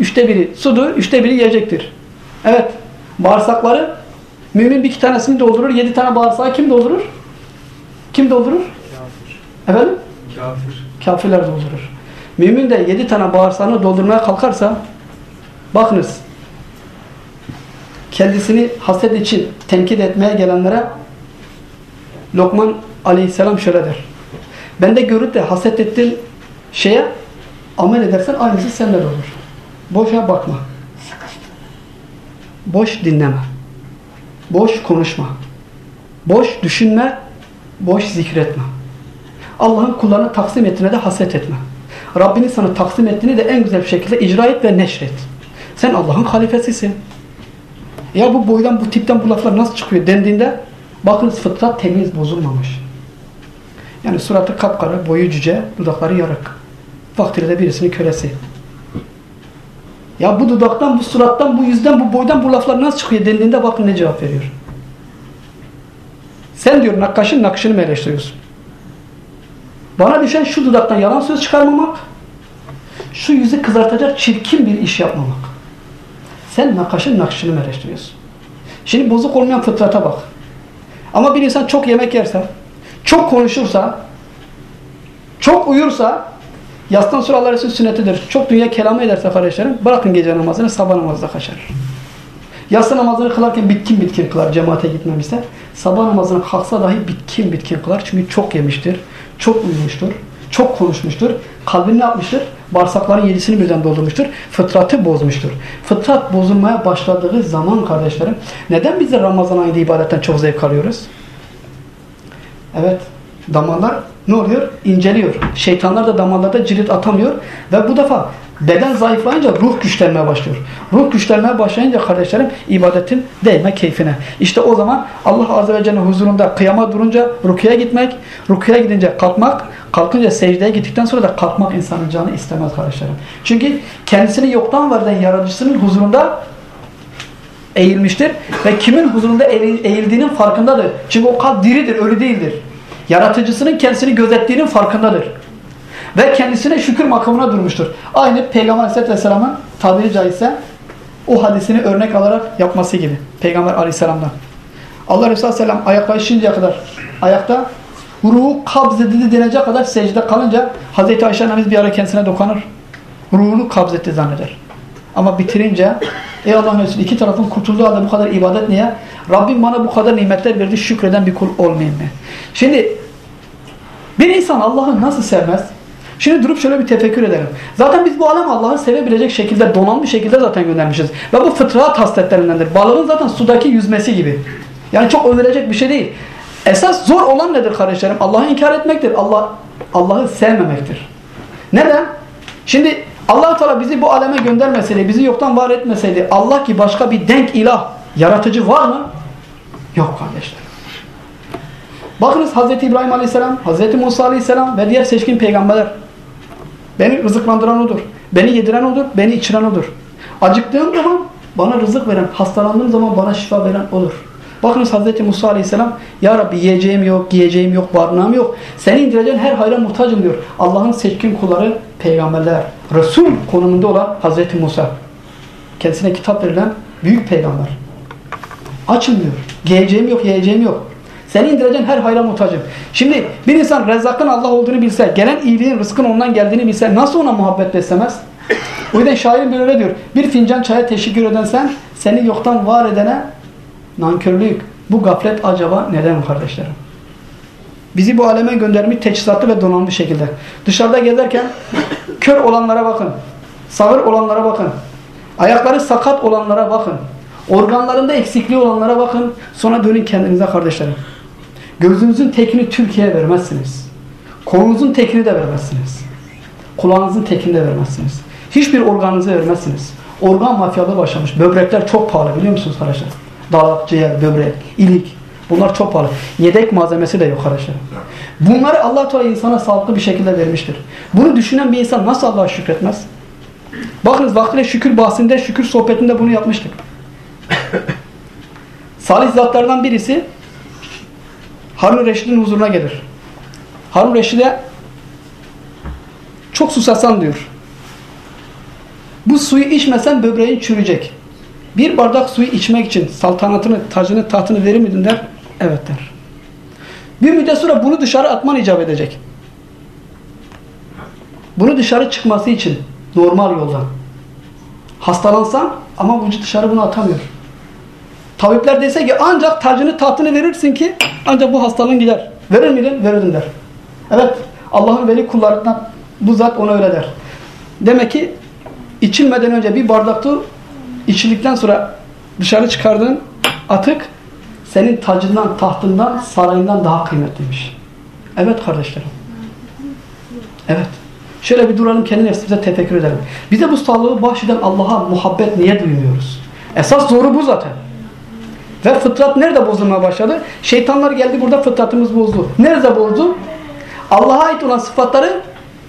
üçte biri sudur, üçte biri yiyecektir. Evet, bağırsakları mümin bir iki tanesini doldurur, yedi tane bağırsağı kim doldurur? Kim doldurur? Efendim? Kafir. Kafirler doldurur. Mümin de yedi tane bağırsağını doldurmaya kalkarsa bakınız kendisini haset için tenkit etmeye gelenlere Lokman aleyhisselam şöyle der. Ben de görüp de haset ettiğin şeye amel edersen aynısı sende de olur. Boşa bakma. Boş dinleme. Boş konuşma. Boş düşünme. Boş zikretme. Allah'ın kullarına taksim ettiğine de haset etme. Rabbinin sana taksim ettiğini de en güzel bir şekilde icra et ve neşret. Sen Allah'ın halifesisin. Ya bu boydan, bu tipten bu laflar nasıl çıkıyor dendiğinde bakınız fıtrat temiz, bozulmamış. Yani suratı kapkara, boyu cüce, dudakları yarık. Vaktinde birisinin kölesi. Ya bu dudaktan, bu surattan, bu yüzden, bu boydan bu laflar nasıl çıkıyor dendiğinde bakın ne cevap veriyor. Sen diyor nakkaşın nakışını mı eleştiriyorsun? Bana düşen şu dudaktan yalan söz çıkarmamak, şu yüzü kızartacak çirkin bir iş yapmamak. Sen nakaşın nakışını mı eleştiriyorsun? Şimdi bozuk olmayan fıtrata bak. Ama bir insan çok yemek yerse, çok konuşursa, çok uyursa, yastan Allah Resulü sünnetidir. Çok dünya kelamı ederse kardeşlerim, bırakın gece namazını, sabah namazda kaçar. Yatsı namazını kılarken bitkin bitkin kılar cemaate gitmemişse. Sabah namazını kalksa dahi bitkin bitkin kılar. Çünkü çok yemiştir, çok uyumuştur, çok konuşmuştur. Kalbini ne yapmıştır? Bağırsakların yedisini birden doldurmuştur. Fıtratı bozmuştur. Fıtrat bozulmaya başladığı zaman kardeşlerim neden biz de Ramazan ayında ibadetten çok zevk alıyoruz? Evet. Damarlar ne oluyor? İnceliyor. Şeytanlar da damarlarda cirit atamıyor. Ve bu defa beden zayıflayınca ruh güçlenmeye başlıyor. Ruh güçlenmeye başlayınca kardeşlerim ibadetin değme keyfine. İşte o zaman Allah Azze ve Celle huzurunda kıyama durunca rukuya gitmek, rukuya gidince kalkmak, kalkınca secdeye gittikten sonra da kalkmak insanın canı istemez kardeşlerim. Çünkü kendisini yoktan var yaratıcısının huzurunda eğilmiştir ve kimin huzurunda eğildiğinin farkındadır. Çünkü o kalp diridir, ölü değildir. Yaratıcısının kendisini gözettiğinin farkındadır. Ve kendisine şükür makamına durmuştur. Aynı Peygamber Aleyhisselatü Vesselam'ın tabiri caizse o hadisini örnek alarak yapması gibi. Peygamber Aleyhisselam'dan. Allah Resulü Aleyhisselam ayaklaşıncaya kadar ayakta ruhu kabzedildi denecek kadar secde kalınca Hazreti Ayşe annemiz bir ara kendisine dokanır. Ruhunu kabzetti zanneder. Ama bitirince ey Allah'ın Resulü iki tarafın kurtulduğu halde bu kadar ibadet niye? Rabbim bana bu kadar nimetler verdi şükreden bir kul olmayayım mı? Şimdi bir insan Allah'ı nasıl sevmez? Şimdi durup şöyle bir tefekkür edelim. Zaten biz bu alem Allah'ı sevebilecek şekilde, donanmış şekilde zaten göndermişiz. Ve bu fıtrat hasletlerindendir. Balığın zaten sudaki yüzmesi gibi. Yani çok övülecek bir şey değil. Esas zor olan nedir kardeşlerim? Allah'ı inkar etmektir. Allah Allah'ı sevmemektir. Neden? Şimdi allah Teala bizi bu aleme göndermeseydi, bizi yoktan var etmeseydi Allah ki başka bir denk ilah, yaratıcı var mı? Yok kardeşler. Bakınız Hz. İbrahim Aleyhisselam, Hz. Musa Aleyhisselam ve diğer seçkin peygamberler. Beni rızıklandıran odur. Beni yediren odur, beni içiren odur. Acıktığım zaman bana rızık veren, hastalandığım zaman bana şifa veren odur. Bakınız Hz. Musa Aleyhisselam Ya Rabbi yiyeceğim yok, giyeceğim yok, barınağım yok. Seni indireceğin her hayra muhtacım diyor. Allah'ın seçkin kulları peygamberler. Resul konumunda olan Hz. Musa. Kendisine kitap verilen büyük peygamber. Açım diyor. Giyeceğim yok, yiyeceğim yok. Seni indireceğin her hayra muhtacım. Şimdi bir insan rezzakın Allah olduğunu bilse, gelen iyiliğin, rızkın ondan geldiğini bilse nasıl ona muhabbet beslemez? O yüzden şair böyle diyor. Bir fincan çaya teşekkür eden sen, seni yoktan var edene nankörlük. Bu gaflet acaba neden kardeşlerim? Bizi bu aleme göndermiş teçhizatlı ve donanmış şekilde. Dışarıda gezerken kör olanlara bakın. Sağır olanlara bakın. Ayakları sakat olanlara bakın. Organlarında eksikliği olanlara bakın. Sonra dönün kendinize kardeşlerim. Gözünüzün tekini Türkiye'ye vermezsiniz. Kolunuzun tekini de vermezsiniz. Kulağınızın tekini de vermezsiniz. Hiçbir organınızı vermezsiniz. Organ mafyalığı başlamış. Böbrekler çok pahalı biliyor musunuz arkadaşlar? Dalak, ciğer, böbrek, ilik. Bunlar çok pahalı. Yedek malzemesi de yok arkadaşlar. Bunları allah Teala insana sağlıklı bir şekilde vermiştir. Bunu düşünen bir insan nasıl Allah'a şükretmez? Bakınız vaktiyle şükür bahsinde, şükür sohbetinde bunu yapmıştık. Salih zatlardan birisi Harun Reşid'in huzuruna gelir. Harun Reşid'e çok susasan diyor. Bu suyu içmesen böbreğin çürüyecek. Bir bardak suyu içmek için saltanatını, tacını, tahtını verir miydin der. Evet der. Bir müddet sonra bunu dışarı atman icap edecek. Bunu dışarı çıkması için normal yoldan. Hastalansan ama vücut dışarı bunu atamıyor. Tabipler dese ki ancak tacını tahtını verirsin ki ancak bu hastalığın gider. Verir miydin? Veririm der. Evet. Allah'ın veli kullarından bu zat ona öyle der. Demek ki içilmeden önce bir bardak su içildikten sonra dışarı çıkardığın atık senin tacından, tahtından, sarayından daha kıymetliymiş. Evet kardeşlerim. Evet. Şöyle bir duralım kendi nefsimize tefekkür edelim. Bize bu sağlığı bahşeden Allah'a muhabbet niye duymuyoruz? Esas zoru bu zaten. Ve fıtrat nerede bozulmaya başladı? Şeytanlar geldi burada fıtratımız bozdu. Nerede bozdu? Allah'a ait olan sıfatları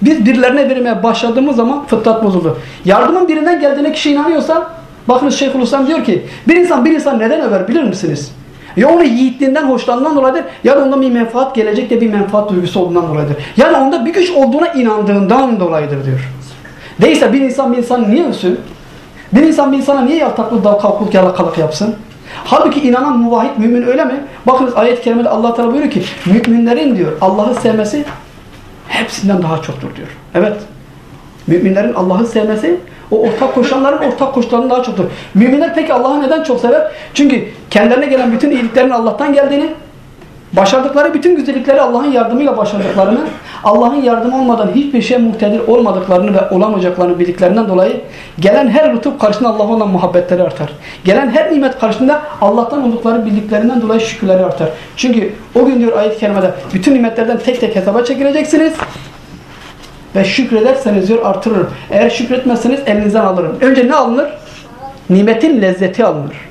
biz birilerine vermeye başladığımız zaman fıtrat bozuldu. Yardımın birinden geldiğine kişi inanıyorsa bakınız Şeyhülislam diyor ki bir insan bir insan neden över bilir misiniz? Ya onu yiğitliğinden hoşlandığından dolayıdır ya da onda bir menfaat gelecek de bir menfaat duygusu olduğundan dolayıdır. Yani onda bir güç olduğuna inandığından dolayıdır diyor. Değilse bir insan bir insan niye ölsün? Bir insan bir insana niye yataklı dal kalkılık yalakalık yapsın? Halbuki inanan muvahhid mümin öyle mi? Bakınız ayet-i kerimede Allah Teala buyuruyor ki müminlerin diyor Allah'ı sevmesi hepsinden daha çoktur diyor. Evet. Müminlerin Allah'ı sevmesi O ortak koşanların ortak koşularının daha çoktur. Müminler peki Allah'ı neden çok sever? Çünkü kendilerine gelen bütün iyiliklerin Allah'tan geldiğini, başardıkları bütün güzellikleri Allah'ın yardımıyla başardıklarını, Allah'ın yardımı olmadan hiçbir şeye muhtedir olmadıklarını ve olamayacaklarını bildiklerinden dolayı gelen her lütuf karşısında Allah'a olan muhabbetleri artar. Gelen her nimet karşısında Allah'tan oldukları bildiklerinden dolayı şükürleri artar. Çünkü o gün diyor ayet-i kerimede bütün nimetlerden tek tek hesaba çekileceksiniz. Ve şükrederseniz diyor artırırım. Eğer şükretmezseniz elinizden alırım. Önce ne alınır? Nimetin lezzeti alınır.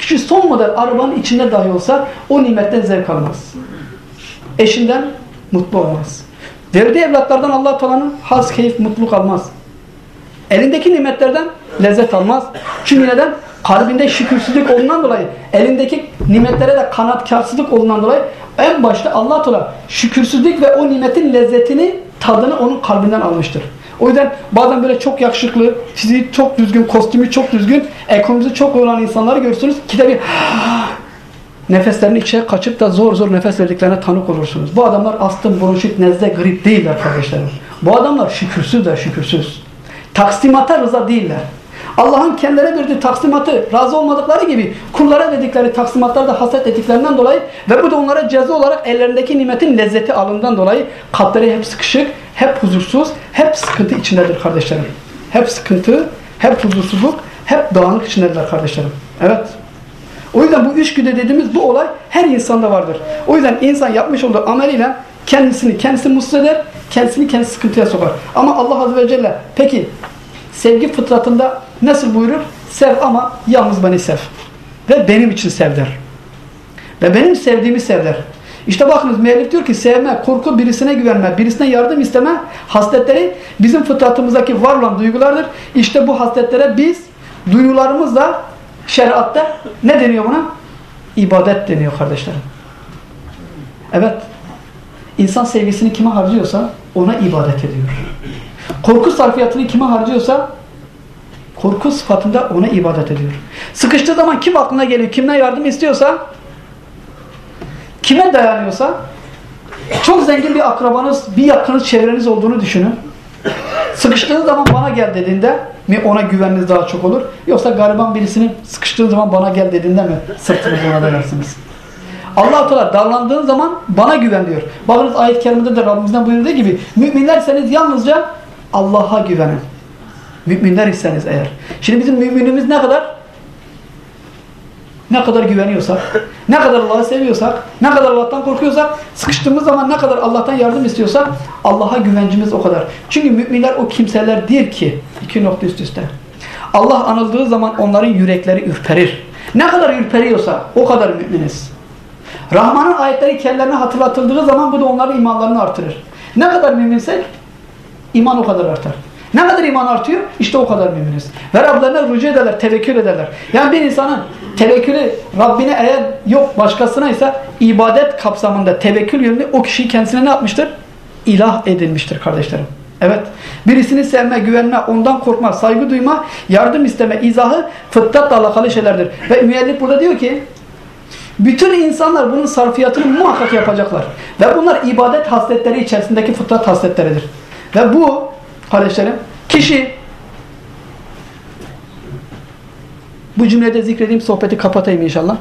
Kişi son model arabanın içinde dahi olsa o nimetten zevk almaz. Eşinden mutlu olmaz. Verdiği evlatlardan Allah-u Teala'nın haz, keyif, mutluluk almaz. Elindeki nimetlerden lezzet almaz. Çünkü neden? Kalbinde şükürsüzlük olduğundan dolayı, elindeki nimetlere de kanatkarsızlık olduğundan dolayı en başta allah Teala şükürsüzlük ve o nimetin lezzetini, tadını onun kalbinden almıştır. O yüzden bazen böyle çok yakışıklı, fiziği çok düzgün, kostümü çok düzgün, ekonomisi çok olan insanları görürsünüz. Ki bir nefeslerini içe kaçıp da zor zor nefes verdiklerine tanık olursunuz. Bu adamlar astım, bronşit, nezle, grip değiller kardeşlerim. Bu adamlar şükürsüzler, şükürsüz. Taksimata rıza değiller. Allah'ın kendilerine verdiği taksimatı razı olmadıkları gibi kullara verdikleri taksimatları da haset ettiklerinden dolayı ve bu da onlara ceza olarak ellerindeki nimetin lezzeti alından dolayı kalpleri hep sıkışık, hep huzursuz, hep sıkıntı içindedir kardeşlerim. Hep sıkıntı, hep huzursuzluk, hep dağınık içindedirler kardeşlerim. Evet. O yüzden bu üç güde dediğimiz bu olay her insanda vardır. O yüzden insan yapmış olduğu ameliyle kendisini kendisi mutsuz eder, kendisini kendi sıkıntıya sokar. Ama Allah Azze ve Celle peki sevgi fıtratında nasıl buyurur? Sev ama yalnız beni sev. Ve benim için sev der. Ve benim sevdiğimi sev der. İşte bakınız müellif diyor ki sevme, korku, birisine güvenme, birisine yardım isteme hasletleri bizim fıtratımızdaki var olan duygulardır. İşte bu hasletlere biz duygularımızla şeriatta ne deniyor buna? İbadet deniyor kardeşlerim. Evet. İnsan sevgisini kime harcıyorsa ona ibadet ediyor. Korku sarfiyatını kime harcıyorsa korku sıfatında ona ibadet ediyor. Sıkıştığı zaman kim aklına geliyor, kimden yardım istiyorsa kime dayanıyorsa çok zengin bir akrabanız, bir yakınız, çevreniz olduğunu düşünün. Sıkıştığı zaman bana gel dediğinde mi ona güveniniz daha çok olur? Yoksa gariban birisinin sıkıştığı zaman bana gel dediğinde mi sırtınızı ona dayarsınız? Allah-u Teala darlandığın zaman bana güven diyor. Bakınız ayet-i kerimede de Rabbimizden buyurduğu gibi müminlerseniz yalnızca Allah'a güvenin. Müminler iseniz eğer. Şimdi bizim müminimiz ne kadar? Ne kadar güveniyorsak, ne kadar Allah'ı seviyorsak, ne kadar Allah'tan korkuyorsak, sıkıştığımız zaman ne kadar Allah'tan yardım istiyorsak Allah'a güvencimiz o kadar. Çünkü müminler o kimseler değil ki. iki nokta üst üste. Allah anıldığı zaman onların yürekleri ürperir. Ne kadar ürperiyorsa o kadar müminiz. Rahman'ın ayetleri kendilerine hatırlatıldığı zaman bu da onların imanlarını artırır. Ne kadar müminsek iman o kadar artar. Ne kadar iman artıyor? İşte o kadar müminiz. Ve Rablerine rücu ederler, tevekkül ederler. Yani bir insanın tevekkülü Rabbine eğer yok başkasına ise ibadet kapsamında tevekkül yönünde o kişiyi kendisine ne yapmıştır? İlah edilmiştir kardeşlerim. Evet. Birisini sevme, güvenme, ondan korkma, saygı duyma, yardım isteme, izahı fıtratla alakalı şeylerdir. Ve müellif burada diyor ki bütün insanlar bunun sarfiyatını muhakkak yapacaklar. Ve bunlar ibadet hasletleri içerisindeki fıtrat hasletleridir. Ve bu kardeşlerim kişi bu cümlede zikredeyim sohbeti kapatayım inşallah.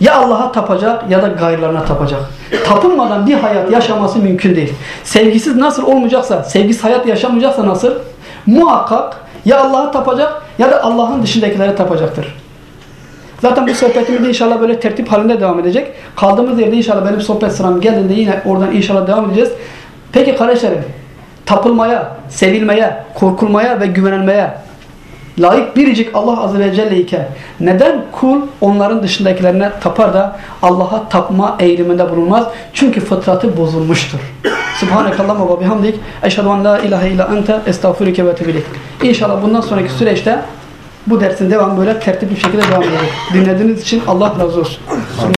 Ya Allah'a tapacak ya da gayrılarına tapacak. Tapınmadan bir hayat yaşaması mümkün değil. Sevgisiz nasıl olmayacaksa, sevgisiz hayat yaşamayacaksa nasıl? Muhakkak ya Allah'a tapacak ya da Allah'ın dışındakilere tapacaktır. Zaten bu sohbetimiz de inşallah böyle tertip halinde devam edecek. Kaldığımız yerde inşallah benim sohbet sıram geldiğinde yine oradan inşallah devam edeceğiz. Peki kardeşlerim, tapılmaya, sevilmeye, korkulmaya ve güvenilmeye layık biricik Allah Azze ve Celle iken neden kul onların dışındakilerine tapar da Allah'a tapma eğiliminde bulunmaz? Çünkü fıtratı bozulmuştur. Subhanekallahumma ve bihamdik. Eşhedü en la ilahe illa ente estağfurike ve tübilek. İnşallah bundan sonraki süreçte bu dersin devamı böyle tertipli bir şekilde devam edecek. Dinlediğiniz için Allah razı olsun.